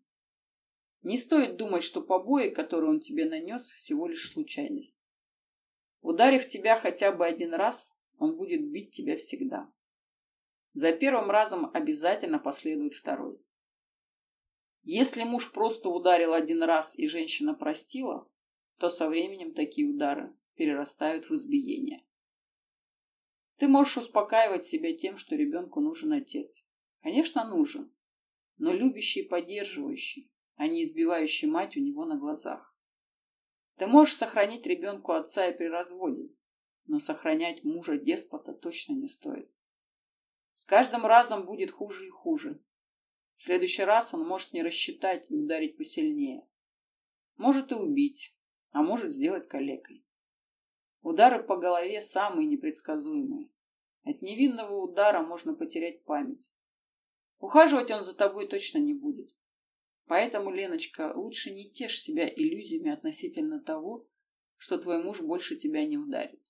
Не стоит думать, что побои, которые он тебе нанес, всего лишь случайность. Ударив тебя хотя бы один раз, он будет бить тебя всегда. За первым разом обязательно последует второй. Если муж просто ударил один раз и женщина простила, то со временем такие удары перерастают в избиение. Ты можешь успокаивать себя тем, что ребенку нужен отец. Конечно, нужен, но любящий и поддерживающий, а не избивающий мать у него на глазах. Ты можешь сохранить ребенку отца и при разводе, но сохранять мужа-деспота точно не стоит. С каждым разом будет хуже и хуже. В следующий раз он может не рассчитать и ударить посильнее. Может и убить, а может сделать калекой. Удары по голове самые непредсказуемые. От невинного удара можно потерять память. Ухаживать он за тобой точно не будет. Поэтому, Леночка, лучше не тешь себя иллюзиями относительно того, что твой муж больше тебя не ударит.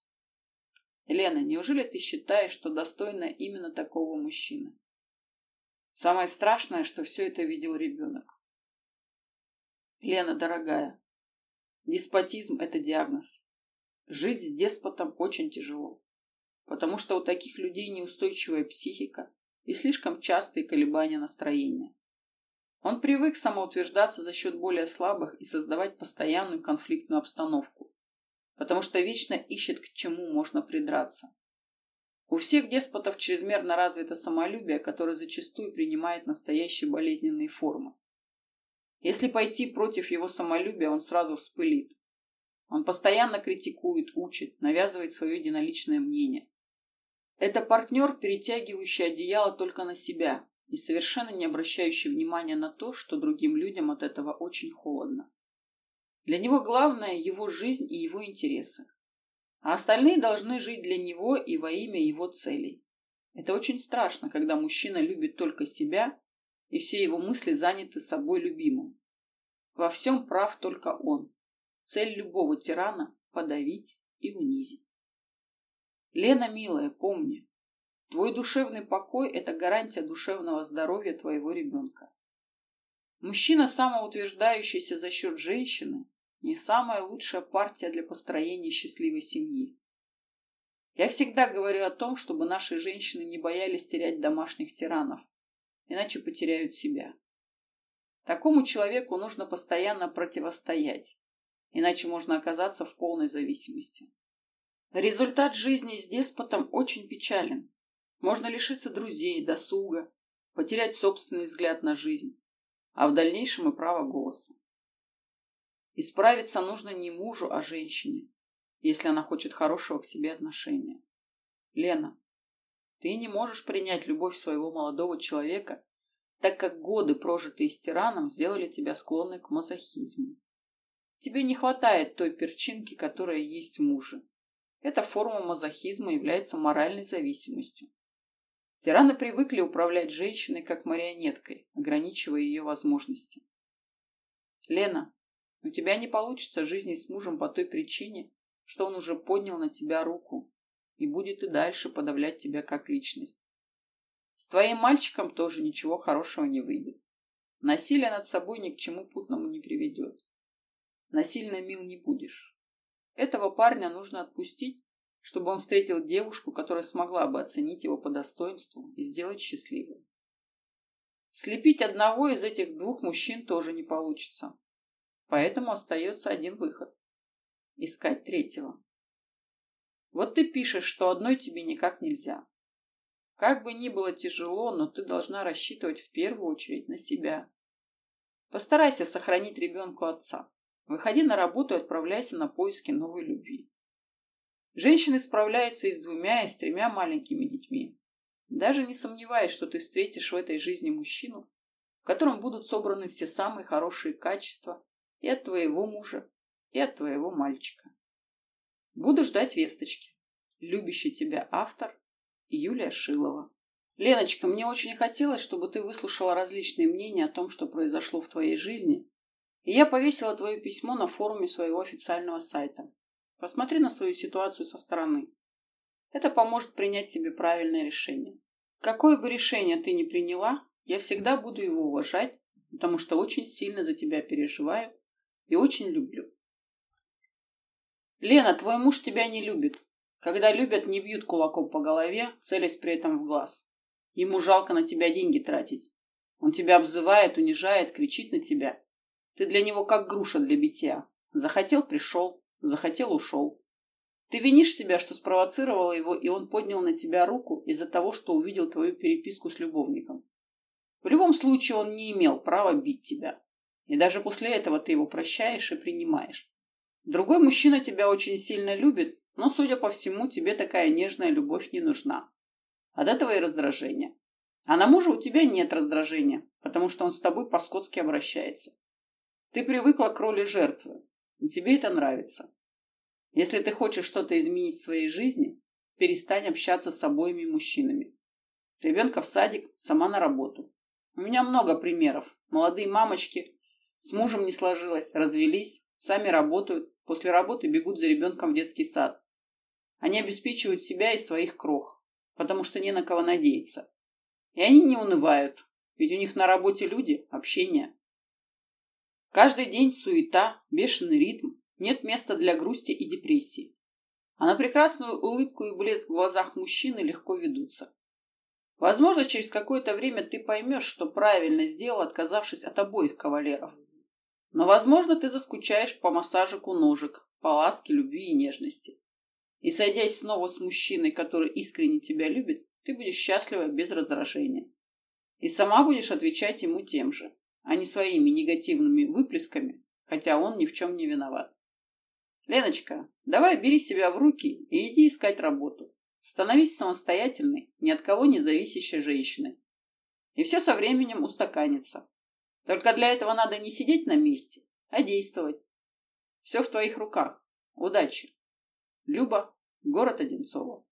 Лена, неужели ты считаешь, что достойна именно такого мужчины? Самое страшное, что все это видел ребенок. Лена, дорогая, деспотизм – это диагноз. Жить с деспотом очень тяжело, потому что у таких людей неустойчивая психика и слишком частые колебания настроения. Он привык самоутверждаться за счет более слабых и создавать постоянную конфликтную обстановку потому что вечно ищет, к чему можно придраться. У всех деспотов чрезмерно развито самолюбие, которое зачастую принимает настоящие болезненные формы. Если пойти против его самолюбия, он сразу вспылит. Он постоянно критикует, учит, навязывает свое единоличное мнение. Это партнер, перетягивающий одеяло только на себя и совершенно не обращающий внимания на то, что другим людям от этого очень холодно. Для него главное его жизнь и его интересы. А остальные должны жить для него и во имя его целей. Это очень страшно, когда мужчина любит только себя, и все его мысли заняты собой любимым. Во всем прав только он. Цель любого тирана – подавить и унизить. Лена, милая, помни, твой душевный покой – это гарантия душевного здоровья твоего ребенка. Мужчина, самоутверждающийся за счет женщины, не самая лучшая партия для построения счастливой семьи. Я всегда говорю о том, чтобы наши женщины не боялись терять домашних тиранов, иначе потеряют себя. Такому человеку нужно постоянно противостоять, иначе можно оказаться в полной зависимости. Результат жизни с деспотом очень печален. Можно лишиться друзей, досуга, потерять собственный взгляд на жизнь а в дальнейшем и право голоса. Исправиться нужно не мужу, а женщине, если она хочет хорошего к себе отношения. Лена, ты не можешь принять любовь своего молодого человека, так как годы, прожитые с тираном, сделали тебя склонной к мазохизму. Тебе не хватает той перчинки, которая есть в муже. Эта форма мазохизма является моральной зависимостью. Тираны привыкли управлять женщиной как марионеткой, ограничивая ее возможности. Лена, у тебя не получится жизни с мужем по той причине, что он уже поднял на тебя руку и будет и дальше подавлять тебя как личность. С твоим мальчиком тоже ничего хорошего не выйдет. Насилие над собой ни к чему путному не приведет. Насильно мил не будешь. Этого парня нужно отпустить чтобы он встретил девушку, которая смогла бы оценить его по достоинству и сделать счастливым. Слепить одного из этих двух мужчин тоже не получится. Поэтому остается один выход – искать третьего. Вот ты пишешь, что одной тебе никак нельзя. Как бы ни было тяжело, но ты должна рассчитывать в первую очередь на себя. Постарайся сохранить ребенку отца. Выходи на работу и отправляйся на поиски новой любви. Женщины справляются и с двумя, и с тремя маленькими детьми. Даже не сомневаясь, что ты встретишь в этой жизни мужчину, в котором будут собраны все самые хорошие качества и от твоего мужа, и от твоего мальчика. Буду ждать весточки. Любящий тебя автор Юлия Шилова. Леночка, мне очень хотелось, чтобы ты выслушала различные мнения о том, что произошло в твоей жизни, и я повесила твое письмо на форуме своего официального сайта. Посмотри на свою ситуацию со стороны. Это поможет принять тебе правильное решение. Какое бы решение ты ни приняла, я всегда буду его уважать, потому что очень сильно за тебя переживаю и очень люблю. Лена, твой муж тебя не любит. Когда любят, не бьют кулаком по голове, целясь при этом в глаз. Ему жалко на тебя деньги тратить. Он тебя обзывает, унижает, кричит на тебя. Ты для него как груша для битья. Захотел – пришел. Захотел – ушел. Ты винишь себя, что спровоцировала его, и он поднял на тебя руку из-за того, что увидел твою переписку с любовником. В любом случае он не имел права бить тебя. И даже после этого ты его прощаешь и принимаешь. Другой мужчина тебя очень сильно любит Но, судя по всему, тебе такая нежная любовь не нужна. От этого и раздражение. А на мужа у тебя нет раздражения, потому что он с тобой по-скотски обращается. Ты привыкла к роли жертвы, и тебе это нравится. Если ты хочешь что-то изменить в своей жизни, перестань общаться с обоими мужчинами. Ребенка в садик, сама на работу. У меня много примеров. Молодые мамочки с мужем не сложилось, развелись, сами работают, после работы бегут за ребенком в детский сад. Они обеспечивают себя и своих крох, потому что не на кого надеяться. И они не унывают, ведь у них на работе люди, общение. Каждый день суета, бешеный ритм, нет места для грусти и депрессии. А на прекрасную улыбку и блеск в глазах мужчины легко ведутся. Возможно, через какое-то время ты поймешь, что правильно сделал, отказавшись от обоих кавалеров. Но, возможно, ты заскучаешь по массажику ножек, по ласке, любви и нежности. И, сойдясь снова с мужчиной, который искренне тебя любит, ты будешь счастлива без раздражения. И сама будешь отвечать ему тем же, а не своими негативными выплесками, хотя он ни в чем не виноват. Леночка, давай бери себя в руки и иди искать работу. Становись самостоятельной, ни от кого не зависящей женщиной. И все со временем устаканится. Только для этого надо не сидеть на месте, а действовать. Все в твоих руках. Удачи. Люба, город Одинцово.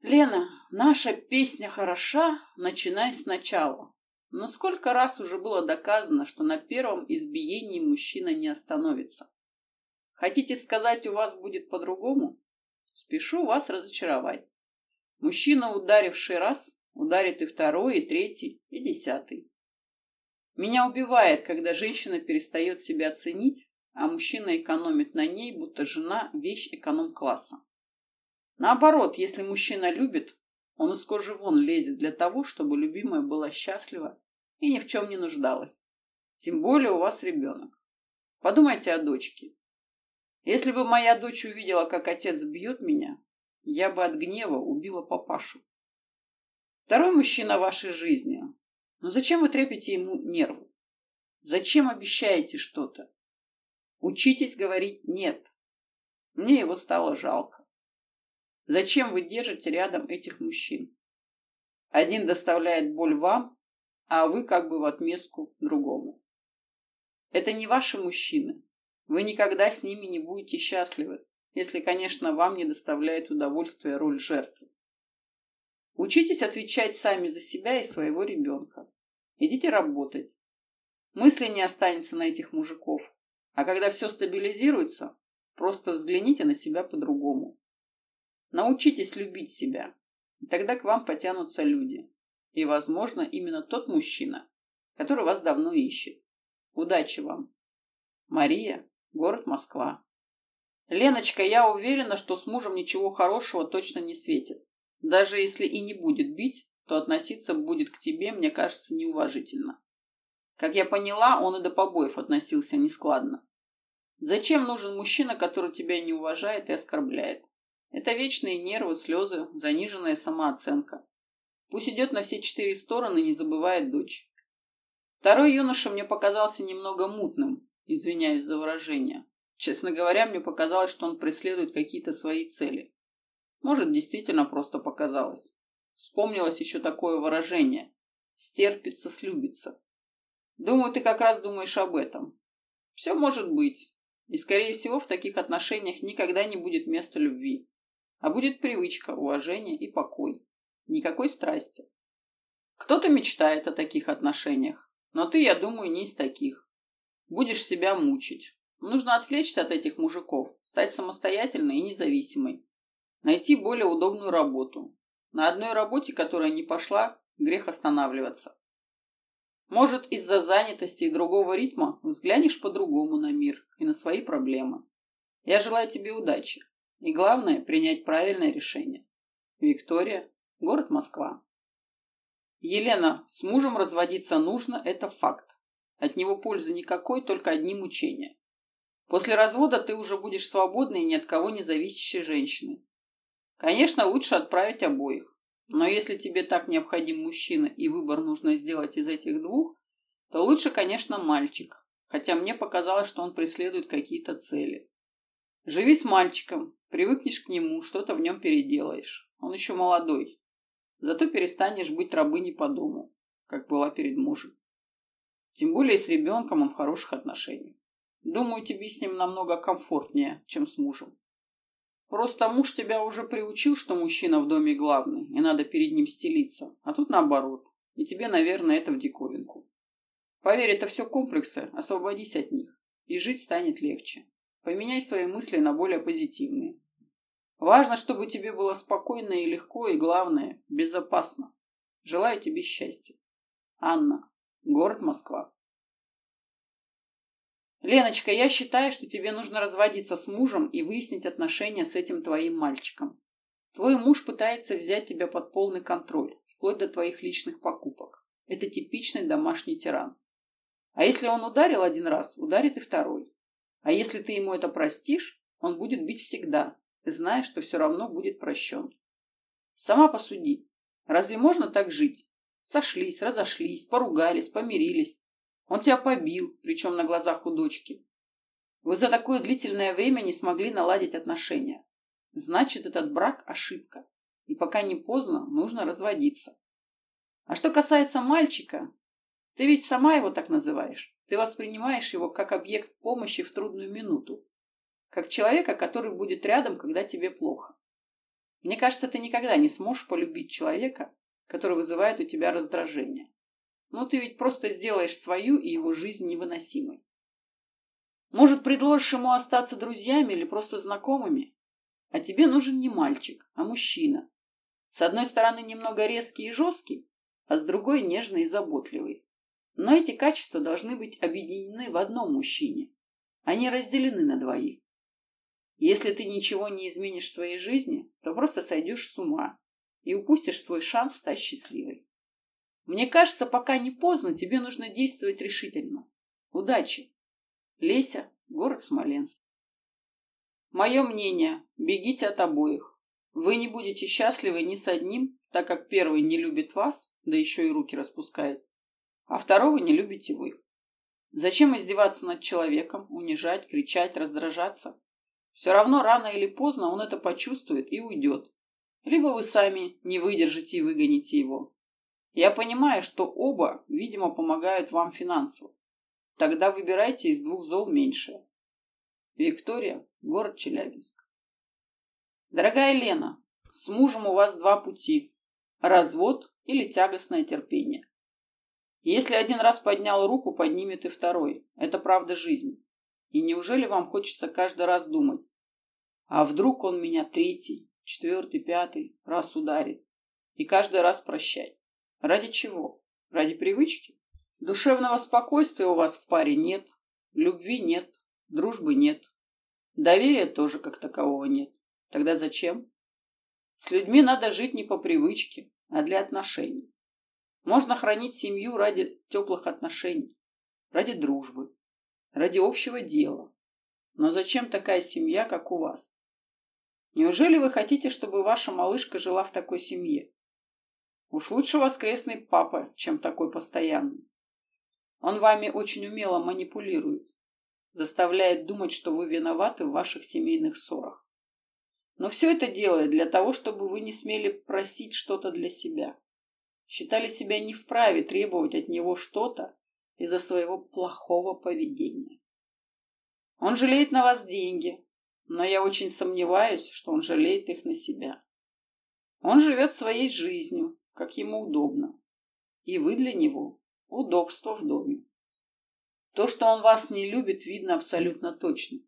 Лена, наша песня хороша, начинай сначала. Но сколько раз уже было доказано, что на первом избиении мужчина не остановится. Хотите сказать, у вас будет по-другому? Спешу вас разочаровать. Мужчина, ударивший раз, ударит и второй, и третий, и десятый. Меня убивает, когда женщина перестает себя ценить, а мужчина экономит на ней, будто жена – вещь эконом-класса. Наоборот, если мужчина любит, он из кожи вон лезет для того, чтобы любимая была счастлива и ни в чем не нуждалась. Тем более у вас ребенок. Подумайте о дочке. Если бы моя дочь увидела, как отец бьет меня, я бы от гнева убила папашу. Второй мужчина в вашей жизни. Но зачем вы трепите ему нервы? Зачем обещаете что-то? Учитесь говорить «нет». Мне его стало жалко. Зачем вы держите рядом этих мужчин? Один доставляет боль вам, а вы как бы в отместку другому. Это не ваши мужчины. Вы никогда с ними не будете счастливы, если, конечно, вам не доставляет удовольствия роль жертвы. Учитесь отвечать сами за себя и своего ребенка. Идите работать. Мысли не останется на этих мужиков. А когда все стабилизируется, просто взгляните на себя по-другому. Научитесь любить себя, и тогда к вам потянутся люди. И, возможно, именно тот мужчина, который вас давно ищет. Удачи вам. Мария, город Москва. Леночка, я уверена, что с мужем ничего хорошего точно не светит. Даже если и не будет бить, то относиться будет к тебе, мне кажется, неуважительно. Как я поняла, он и до побоев относился нескладно. Зачем нужен мужчина, который тебя не уважает и оскорбляет? Это вечные нервы, слезы, заниженная самооценка. Пусть идет на все четыре стороны, не забывает дочь. Второй юноша мне показался немного мутным, извиняюсь за выражение. Честно говоря, мне показалось, что он преследует какие-то свои цели. Может, действительно просто показалось. Вспомнилось еще такое выражение «стерпится, слюбится». Думаю, ты как раз думаешь об этом. Все может быть. И, скорее всего, в таких отношениях никогда не будет места любви. А будет привычка, уважение и покой. Никакой страсти. Кто-то мечтает о таких отношениях, но ты, я думаю, не из таких. Будешь себя мучить. Нужно отвлечься от этих мужиков, стать самостоятельной и независимой. Найти более удобную работу. На одной работе, которая не пошла, грех останавливаться. Может, из-за занятости и другого ритма взглянешь по-другому на мир и на свои проблемы. Я желаю тебе удачи. И главное, принять правильное решение. Виктория, город Москва. Елена, с мужем разводиться нужно, это факт. От него пользы никакой, только одни мучения. После развода ты уже будешь свободной и ни от кого не зависящей женщиной. Конечно, лучше отправить обоих. Но если тебе так необходим мужчина и выбор нужно сделать из этих двух, то лучше, конечно, мальчик. Хотя мне показалось, что он преследует какие-то цели. Живи с мальчиком, привыкнешь к нему, что-то в нем переделаешь. Он еще молодой. Зато перестанешь быть рабыней по дому, как была перед мужем. Тем более с ребенком он в хороших отношениях. Думаю, тебе с ним намного комфортнее, чем с мужем. Просто муж тебя уже приучил, что мужчина в доме главный, и надо перед ним стелиться. А тут наоборот. И тебе, наверное, это в диковинку. Поверь, это все комплексы, освободись от них, и жить станет легче. Поменяй свои мысли на более позитивные. Важно, чтобы тебе было спокойно и легко, и главное, безопасно. Желаю тебе счастья. Анна. Город Москва. Леночка, я считаю, что тебе нужно разводиться с мужем и выяснить отношения с этим твоим мальчиком. Твой муж пытается взять тебя под полный контроль, вплоть до твоих личных покупок. Это типичный домашний тиран. А если он ударил один раз, ударит и второй. А если ты ему это простишь, он будет бить всегда, ты знаешь, что все равно будет прощен. Сама посуди. Разве можно так жить? Сошлись, разошлись, поругались, помирились, он тебя побил, причем на глазах у дочки. Вы за такое длительное время не смогли наладить отношения. Значит, этот брак – ошибка. И пока не поздно, нужно разводиться. А что касается мальчика, ты ведь сама его так называешь. Ты воспринимаешь его как объект помощи в трудную минуту. Как человека, который будет рядом, когда тебе плохо. Мне кажется, ты никогда не сможешь полюбить человека, который вызывает у тебя раздражение. Но ты ведь просто сделаешь свою и его жизнь невыносимой. Может, предложишь ему остаться друзьями или просто знакомыми? А тебе нужен не мальчик, а мужчина. С одной стороны немного резкий и жесткий, а с другой нежный и заботливый. Но эти качества должны быть объединены в одном мужчине. Они разделены на двоих. Если ты ничего не изменишь в своей жизни, то просто сойдешь с ума и упустишь свой шанс стать счастливой. Мне кажется, пока не поздно, тебе нужно действовать решительно. Удачи. Леся, город Смоленск. Мое мнение, бегите от обоих. Вы не будете счастливы ни с одним, так как первый не любит вас, да еще и руки распускает, а второго не любите вы. Зачем издеваться над человеком, унижать, кричать, раздражаться? Все равно рано или поздно он это почувствует и уйдет. Либо вы сами не выдержите и выгоните его. Я понимаю, что оба, видимо, помогают вам финансово. Тогда выбирайте из двух зол меньшее. Виктория, город Челябинск. Дорогая Лена, с мужем у вас два пути. Развод или тягостное терпение. Если один раз поднял руку, поднимет и второй. Это правда жизни. И неужели вам хочется каждый раз думать, а вдруг он меня третий, четвертый, пятый раз ударит, и каждый раз прощать? Ради чего? Ради привычки? Душевного спокойствия у вас в паре нет, любви нет, дружбы нет, доверия тоже как такового нет. Тогда зачем? С людьми надо жить не по привычке, а для отношений. Можно хранить семью ради теплых отношений, ради дружбы, ради общего дела. Но зачем такая семья, как у вас? Неужели вы хотите, чтобы ваша малышка жила в такой семье? Уж лучше воскресный папа, чем такой постоянный. Он вами очень умело манипулирует, заставляет думать, что вы виноваты в ваших семейных ссорах. Но все это делает для того, чтобы вы не смели просить что-то для себя. Считали себя не вправе требовать от него что-то из-за своего плохого поведения. Он жалеет на вас деньги, но я очень сомневаюсь, что он жалеет их на себя. Он живет своей жизнью, как ему удобно. И вы для него удобство в доме. То, что он вас не любит, видно абсолютно точно.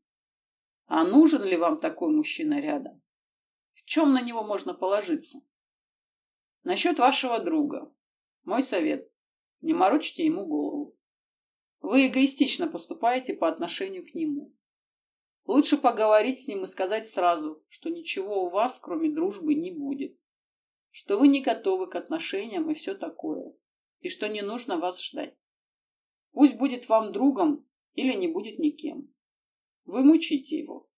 А нужен ли вам такой мужчина рядом? В чем на него можно положиться? Насчет вашего друга. Мой совет. Не морочьте ему голову. Вы эгоистично поступаете по отношению к нему. Лучше поговорить с ним и сказать сразу, что ничего у вас, кроме дружбы, не будет что вы не готовы к отношениям и все такое, и что не нужно вас ждать. Пусть будет вам другом или не будет никем. Вы мучите его.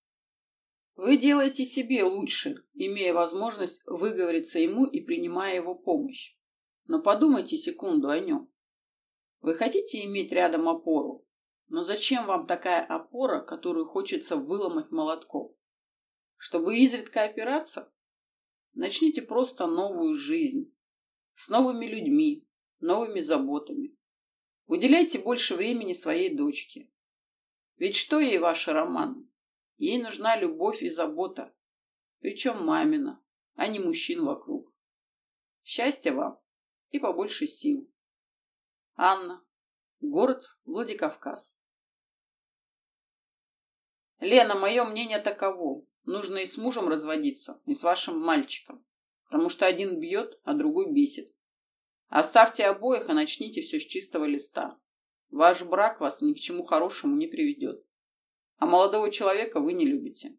Вы делаете себе лучше, имея возможность выговориться ему и принимая его помощь. Но подумайте секунду о нем. Вы хотите иметь рядом опору, Но зачем вам такая опора, которую хочется выломать молотком? Чтобы изредка опираться? Начните просто новую жизнь. С новыми людьми, новыми заботами. Уделяйте больше времени своей дочке. Ведь что ей ваши романы? Ей нужна любовь и забота. Причем мамина, а не мужчин вокруг. Счастья вам и побольше сил. Анна. Город Владикавказ. Лена, мое мнение таково. Нужно и с мужем разводиться, и с вашим мальчиком. Потому что один бьет, а другой бесит. Оставьте обоих и начните все с чистого листа. Ваш брак вас ни к чему хорошему не приведет. А молодого человека вы не любите.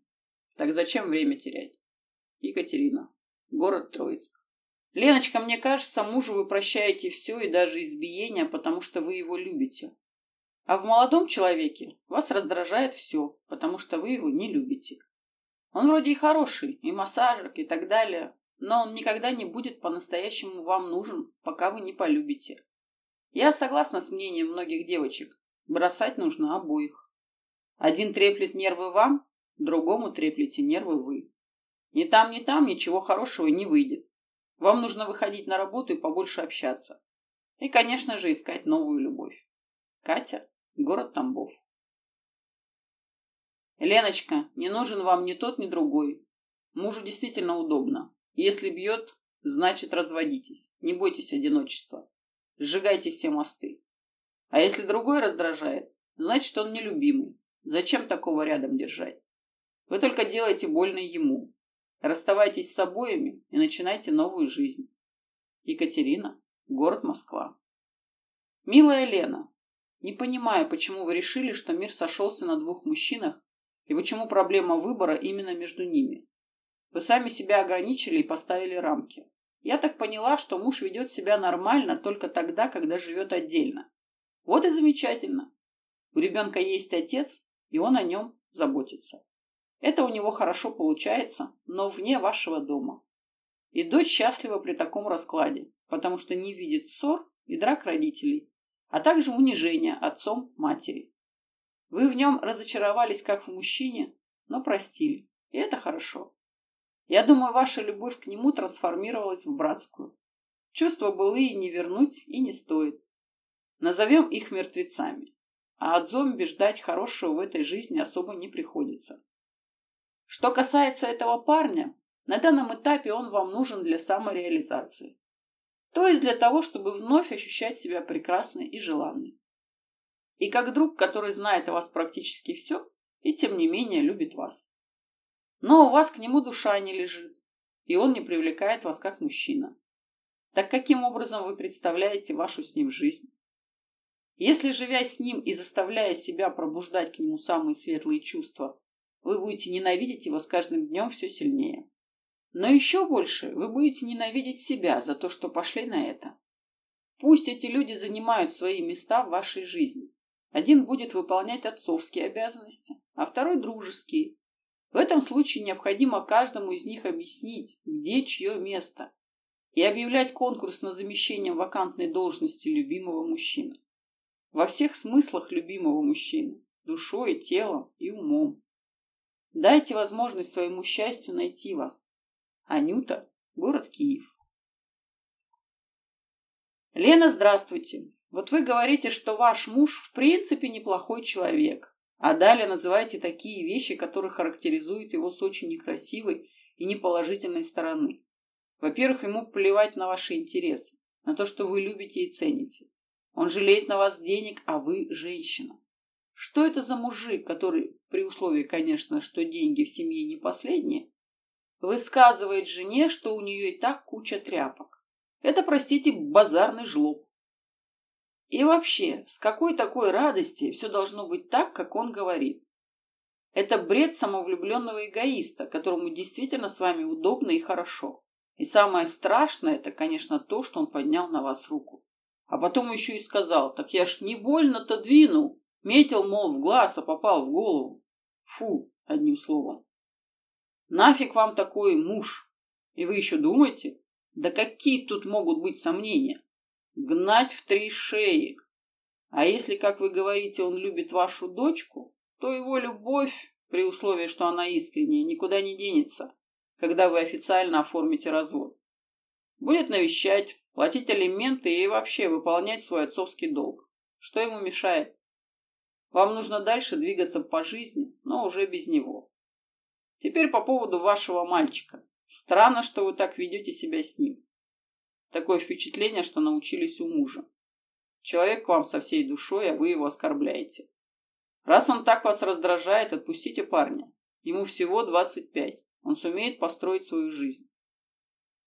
Так зачем время терять? Екатерина. Город Троицк. Леночка, мне кажется, мужу вы прощаете все и даже избиения, потому что вы его любите. А в молодом человеке вас раздражает все, потому что вы его не любите. Он вроде и хороший, и массажик, и так далее, но он никогда не будет по-настоящему вам нужен, пока вы не полюбите. Я согласна с мнением многих девочек. Бросать нужно обоих. Один треплет нервы вам, другому треплете нервы вы. Ни там, ни там ничего хорошего не выйдет. Вам нужно выходить на работу и побольше общаться. И, конечно же, искать новую любовь. Катя, город Тамбов. Леночка, не нужен вам ни тот, ни другой. Мужу действительно удобно. Если бьет, значит разводитесь. Не бойтесь одиночества. Сжигайте все мосты. А если другой раздражает, значит он нелюбимый. Зачем такого рядом держать? Вы только делаете больно ему. Расставайтесь с обоими и начинайте новую жизнь. Екатерина, город Москва. Милая Лена, не понимаю, почему вы решили, что мир сошелся на двух мужчинах и почему проблема выбора именно между ними. Вы сами себя ограничили и поставили рамки. Я так поняла, что муж ведет себя нормально только тогда, когда живет отдельно. Вот и замечательно. У ребенка есть отец, и он о нем заботится. Это у него хорошо получается, но вне вашего дома. И дочь счастлива при таком раскладе, потому что не видит ссор и драк родителей, а также унижения отцом матери. Вы в нем разочаровались как в мужчине, но простили, и это хорошо. Я думаю, ваша любовь к нему трансформировалась в братскую. Чувства былые не вернуть и не стоит. Назовем их мертвецами. А от зомби ждать хорошего в этой жизни особо не приходится. Что касается этого парня, на данном этапе он вам нужен для самореализации. То есть для того, чтобы вновь ощущать себя прекрасной и желанной. И как друг, который знает о вас практически все, и тем не менее любит вас. Но у вас к нему душа не лежит, и он не привлекает вас как мужчина. Так каким образом вы представляете вашу с ним жизнь? Если, живя с ним и заставляя себя пробуждать к нему самые светлые чувства, вы будете ненавидеть его с каждым днем все сильнее. Но еще больше вы будете ненавидеть себя за то, что пошли на это. Пусть эти люди занимают свои места в вашей жизни. Один будет выполнять отцовские обязанности, а второй – дружеские, в этом случае необходимо каждому из них объяснить, где чье место, и объявлять конкурс на замещение вакантной должности любимого мужчины. Во всех смыслах любимого мужчины – душой, телом и умом. Дайте возможность своему счастью найти вас. Анюта, город Киев. Лена, здравствуйте. Вот вы говорите, что ваш муж в принципе неплохой человек, а далее называйте такие вещи, которые характеризуют его с очень некрасивой и неположительной стороны. Во-первых, ему плевать на ваши интересы, на то, что вы любите и цените. Он жалеет на вас денег, а вы женщина. Что это за мужик, который, при условии, конечно, что деньги в семье не последние, высказывает жене, что у нее и так куча тряпок? Это, простите, базарный жлоб. И вообще, с какой такой радости все должно быть так, как он говорит? Это бред самовлюбленного эгоиста, которому действительно с вами удобно и хорошо. И самое страшное, это, конечно, то, что он поднял на вас руку. А потом еще и сказал, так я ж не больно-то двинул. Метил, мол, в глаз, а попал в голову. Фу, одним словом. Нафиг вам такой муж? И вы еще думаете? Да какие тут могут быть сомнения? Гнать в три шеи. А если, как вы говорите, он любит вашу дочку, то его любовь, при условии, что она искренняя, никуда не денется, когда вы официально оформите развод. Будет навещать, платить алименты и вообще выполнять свой отцовский долг. Что ему мешает? Вам нужно дальше двигаться по жизни, но уже без него. Теперь по поводу вашего мальчика. Странно, что вы так ведете себя с ним. Такое впечатление, что научились у мужа. Человек к вам со всей душой, а вы его оскорбляете. Раз он так вас раздражает, отпустите парня. Ему всего 25. Он сумеет построить свою жизнь.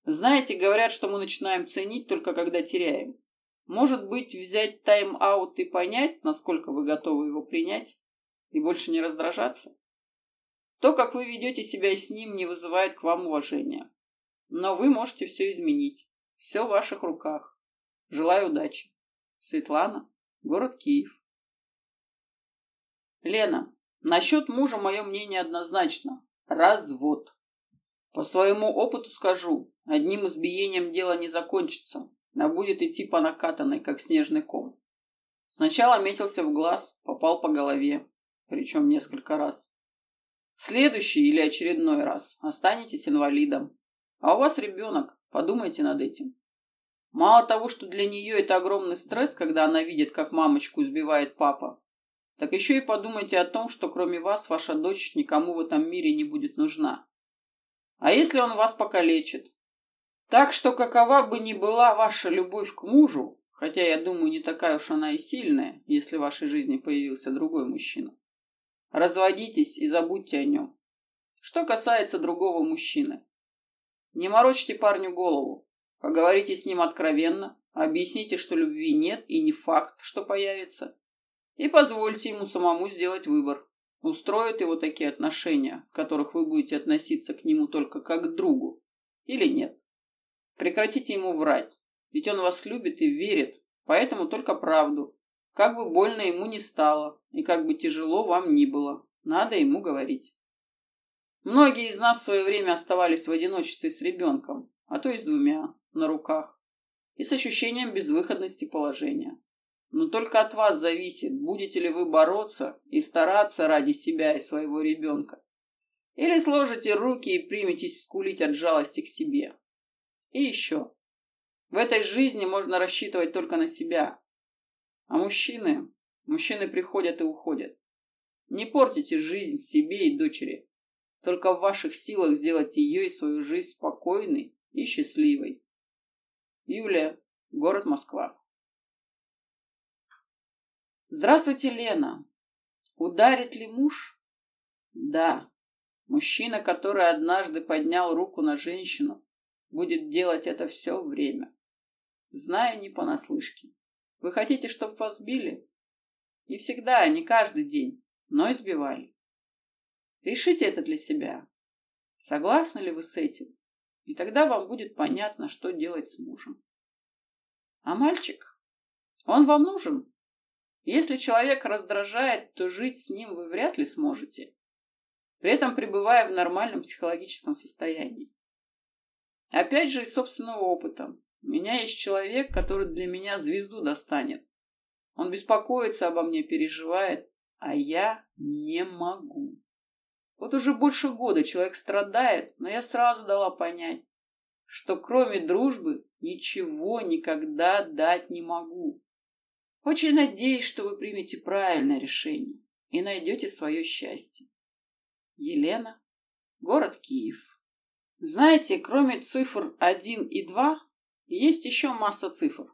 Знаете, говорят, что мы начинаем ценить только когда теряем. Может быть, взять тайм-аут и понять, насколько вы готовы его принять, и больше не раздражаться? То, как вы ведете себя с ним, не вызывает к вам уважения. Но вы можете все изменить. Все в ваших руках. Желаю удачи. Светлана, город Киев. Лена, насчет мужа мое мнение однозначно. Развод. По своему опыту скажу, одним избиением дело не закончится а будет идти по накатанной, как снежный ком. Сначала метился в глаз, попал по голове, причем несколько раз. Следующий или очередной раз останетесь инвалидом. А у вас ребенок, подумайте над этим. Мало того, что для нее это огромный стресс, когда она видит, как мамочку избивает папа, так еще и подумайте о том, что кроме вас ваша дочь никому в этом мире не будет нужна. А если он вас покалечит, так что какова бы ни была ваша любовь к мужу, хотя я думаю, не такая уж она и сильная, если в вашей жизни появился другой мужчина, разводитесь и забудьте о нем. Что касается другого мужчины, не морочьте парню голову, поговорите с ним откровенно, объясните, что любви нет и не факт, что появится, и позвольте ему самому сделать выбор. Устроят его такие отношения, в которых вы будете относиться к нему только как к другу, или нет. Прекратите ему врать, ведь он вас любит и верит, поэтому только правду. Как бы больно ему не стало, и как бы тяжело вам ни было, надо ему говорить. Многие из нас в свое время оставались в одиночестве с ребенком, а то и с двумя, на руках, и с ощущением безвыходности положения. Но только от вас зависит, будете ли вы бороться и стараться ради себя и своего ребенка. Или сложите руки и приметесь скулить от жалости к себе. И еще. В этой жизни можно рассчитывать только на себя. А мужчины... Мужчины приходят и уходят. Не портите жизнь себе и дочери. Только в ваших силах сделать ее и свою жизнь спокойной и счастливой. Юлия, город Москва. Здравствуйте, Лена. Ударит ли муж? Да. Мужчина, который однажды поднял руку на женщину, будет делать это все время. Знаю не понаслышке. Вы хотите, чтобы вас били? Не всегда, не каждый день, но избивали. Решите это для себя. Согласны ли вы с этим? И тогда вам будет понятно, что делать с мужем. А мальчик? Он вам нужен? Если человек раздражает, то жить с ним вы вряд ли сможете, при этом пребывая в нормальном психологическом состоянии. Опять же из собственного опыта. У меня есть человек, который для меня звезду достанет. Он беспокоится обо мне, переживает, а я не могу. Вот уже больше года человек страдает, но я сразу дала понять, что кроме дружбы ничего никогда дать не могу. Очень надеюсь, что вы примете правильное решение и найдете свое счастье. Елена, город Киев. Знаете, кроме цифр 1 и 2, есть еще масса цифр.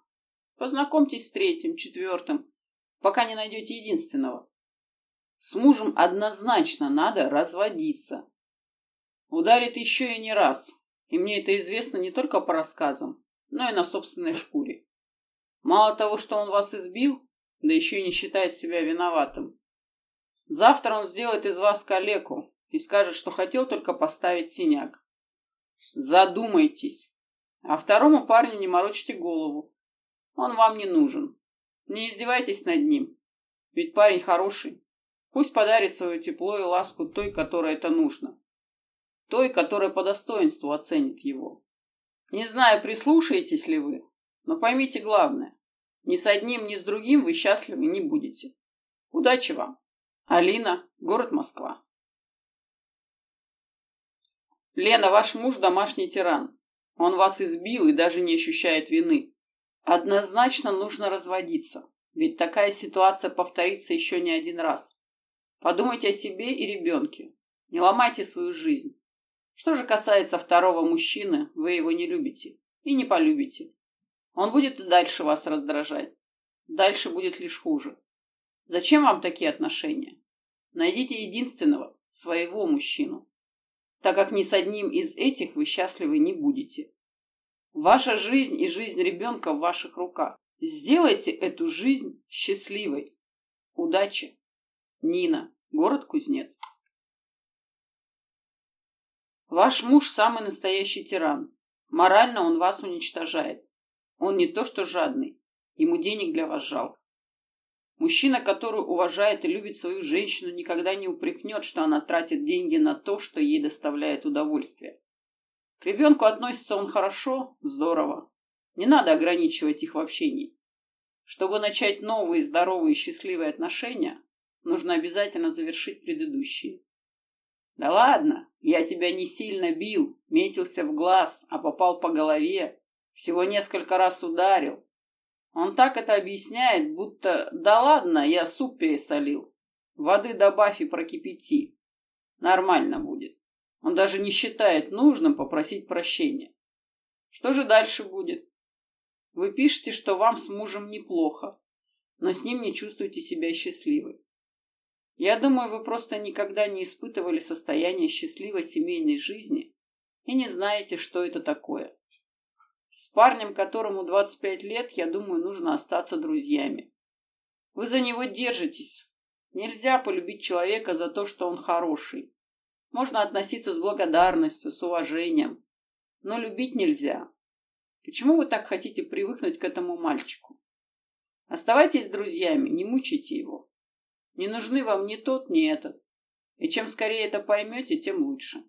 Познакомьтесь с третьим, четвертым, пока не найдете единственного. С мужем однозначно надо разводиться. Ударит еще и не раз, и мне это известно не только по рассказам, но и на собственной шкуре. Мало того, что он вас избил, да еще и не считает себя виноватым. Завтра он сделает из вас калеку и скажет, что хотел только поставить синяк. Задумайтесь. А второму парню не морочьте голову. Он вам не нужен. Не издевайтесь над ним. Ведь парень хороший. Пусть подарит свое тепло и ласку той, которой это нужно. Той, которая по достоинству оценит его. Не знаю, прислушаетесь ли вы, но поймите главное. Ни с одним, ни с другим вы счастливы не будете. Удачи вам. Алина, город Москва. Лена, ваш муж домашний тиран. Он вас избил и даже не ощущает вины. Однозначно нужно разводиться, ведь такая ситуация повторится еще не один раз. Подумайте о себе и ребенке. Не ломайте свою жизнь. Что же касается второго мужчины, вы его не любите и не полюбите. Он будет и дальше вас раздражать. Дальше будет лишь хуже. Зачем вам такие отношения? Найдите единственного, своего мужчину, так как ни с одним из этих вы счастливы не будете. Ваша жизнь и жизнь ребенка в ваших руках. Сделайте эту жизнь счастливой. Удачи. Нина, город Кузнец. Ваш муж самый настоящий тиран. Морально он вас уничтожает. Он не то что жадный, ему денег для вас жалко. Мужчина, который уважает и любит свою женщину, никогда не упрекнет, что она тратит деньги на то, что ей доставляет удовольствие. К ребенку относится он хорошо, здорово. Не надо ограничивать их в общении. Чтобы начать новые здоровые счастливые отношения, нужно обязательно завершить предыдущие. Да ладно, я тебя не сильно бил, метился в глаз, а попал по голове. Всего несколько раз ударил. Он так это объясняет, будто «да ладно, я суп пересолил. Воды добавь и прокипяти. Нормально будет». Он даже не считает нужным попросить прощения. Что же дальше будет? Вы пишете, что вам с мужем неплохо, но с ним не чувствуете себя счастливой. Я думаю, вы просто никогда не испытывали состояние счастливой семейной жизни и не знаете, что это такое. С парнем, которому 25 лет, я думаю, нужно остаться друзьями. Вы за него держитесь. Нельзя полюбить человека за то, что он хороший. Можно относиться с благодарностью, с уважением. Но любить нельзя. Почему вы так хотите привыкнуть к этому мальчику? Оставайтесь друзьями, не мучайте его. Не нужны вам ни тот, ни этот. И чем скорее это поймете, тем лучше.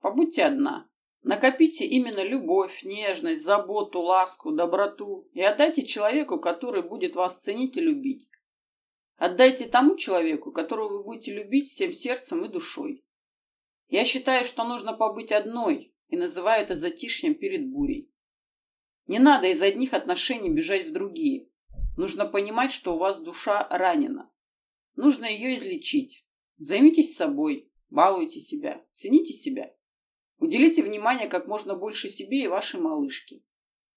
Побудьте одна. Накопите именно любовь, нежность, заботу, ласку, доброту и отдайте человеку, который будет вас ценить и любить. Отдайте тому человеку, которого вы будете любить всем сердцем и душой. Я считаю, что нужно побыть одной и называю это затишьем перед бурей. Не надо из одних отношений бежать в другие. Нужно понимать, что у вас душа ранена. Нужно ее излечить. Займитесь собой, балуйте себя, цените себя. Уделите внимание как можно больше себе и вашей малышке.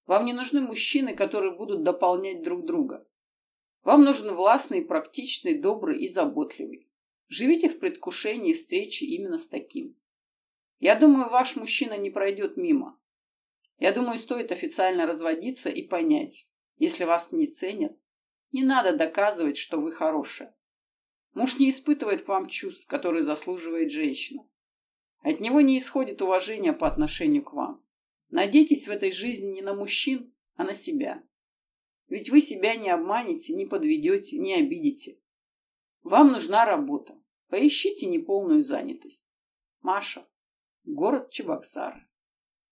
Вам не нужны мужчины, которые будут дополнять друг друга. Вам нужен властный, практичный, добрый и заботливый. Живите в предвкушении встречи именно с таким. Я думаю, ваш мужчина не пройдет мимо. Я думаю, стоит официально разводиться и понять, если вас не ценят, не надо доказывать, что вы хорошая. Муж не испытывает к вам чувств, которые заслуживает женщина. От него не исходит уважение по отношению к вам. Надейтесь в этой жизни не на мужчин, а на себя. Ведь вы себя не обманете, не подведете, не обидите. Вам нужна работа. Поищите неполную занятость. Маша. Город Чебоксары.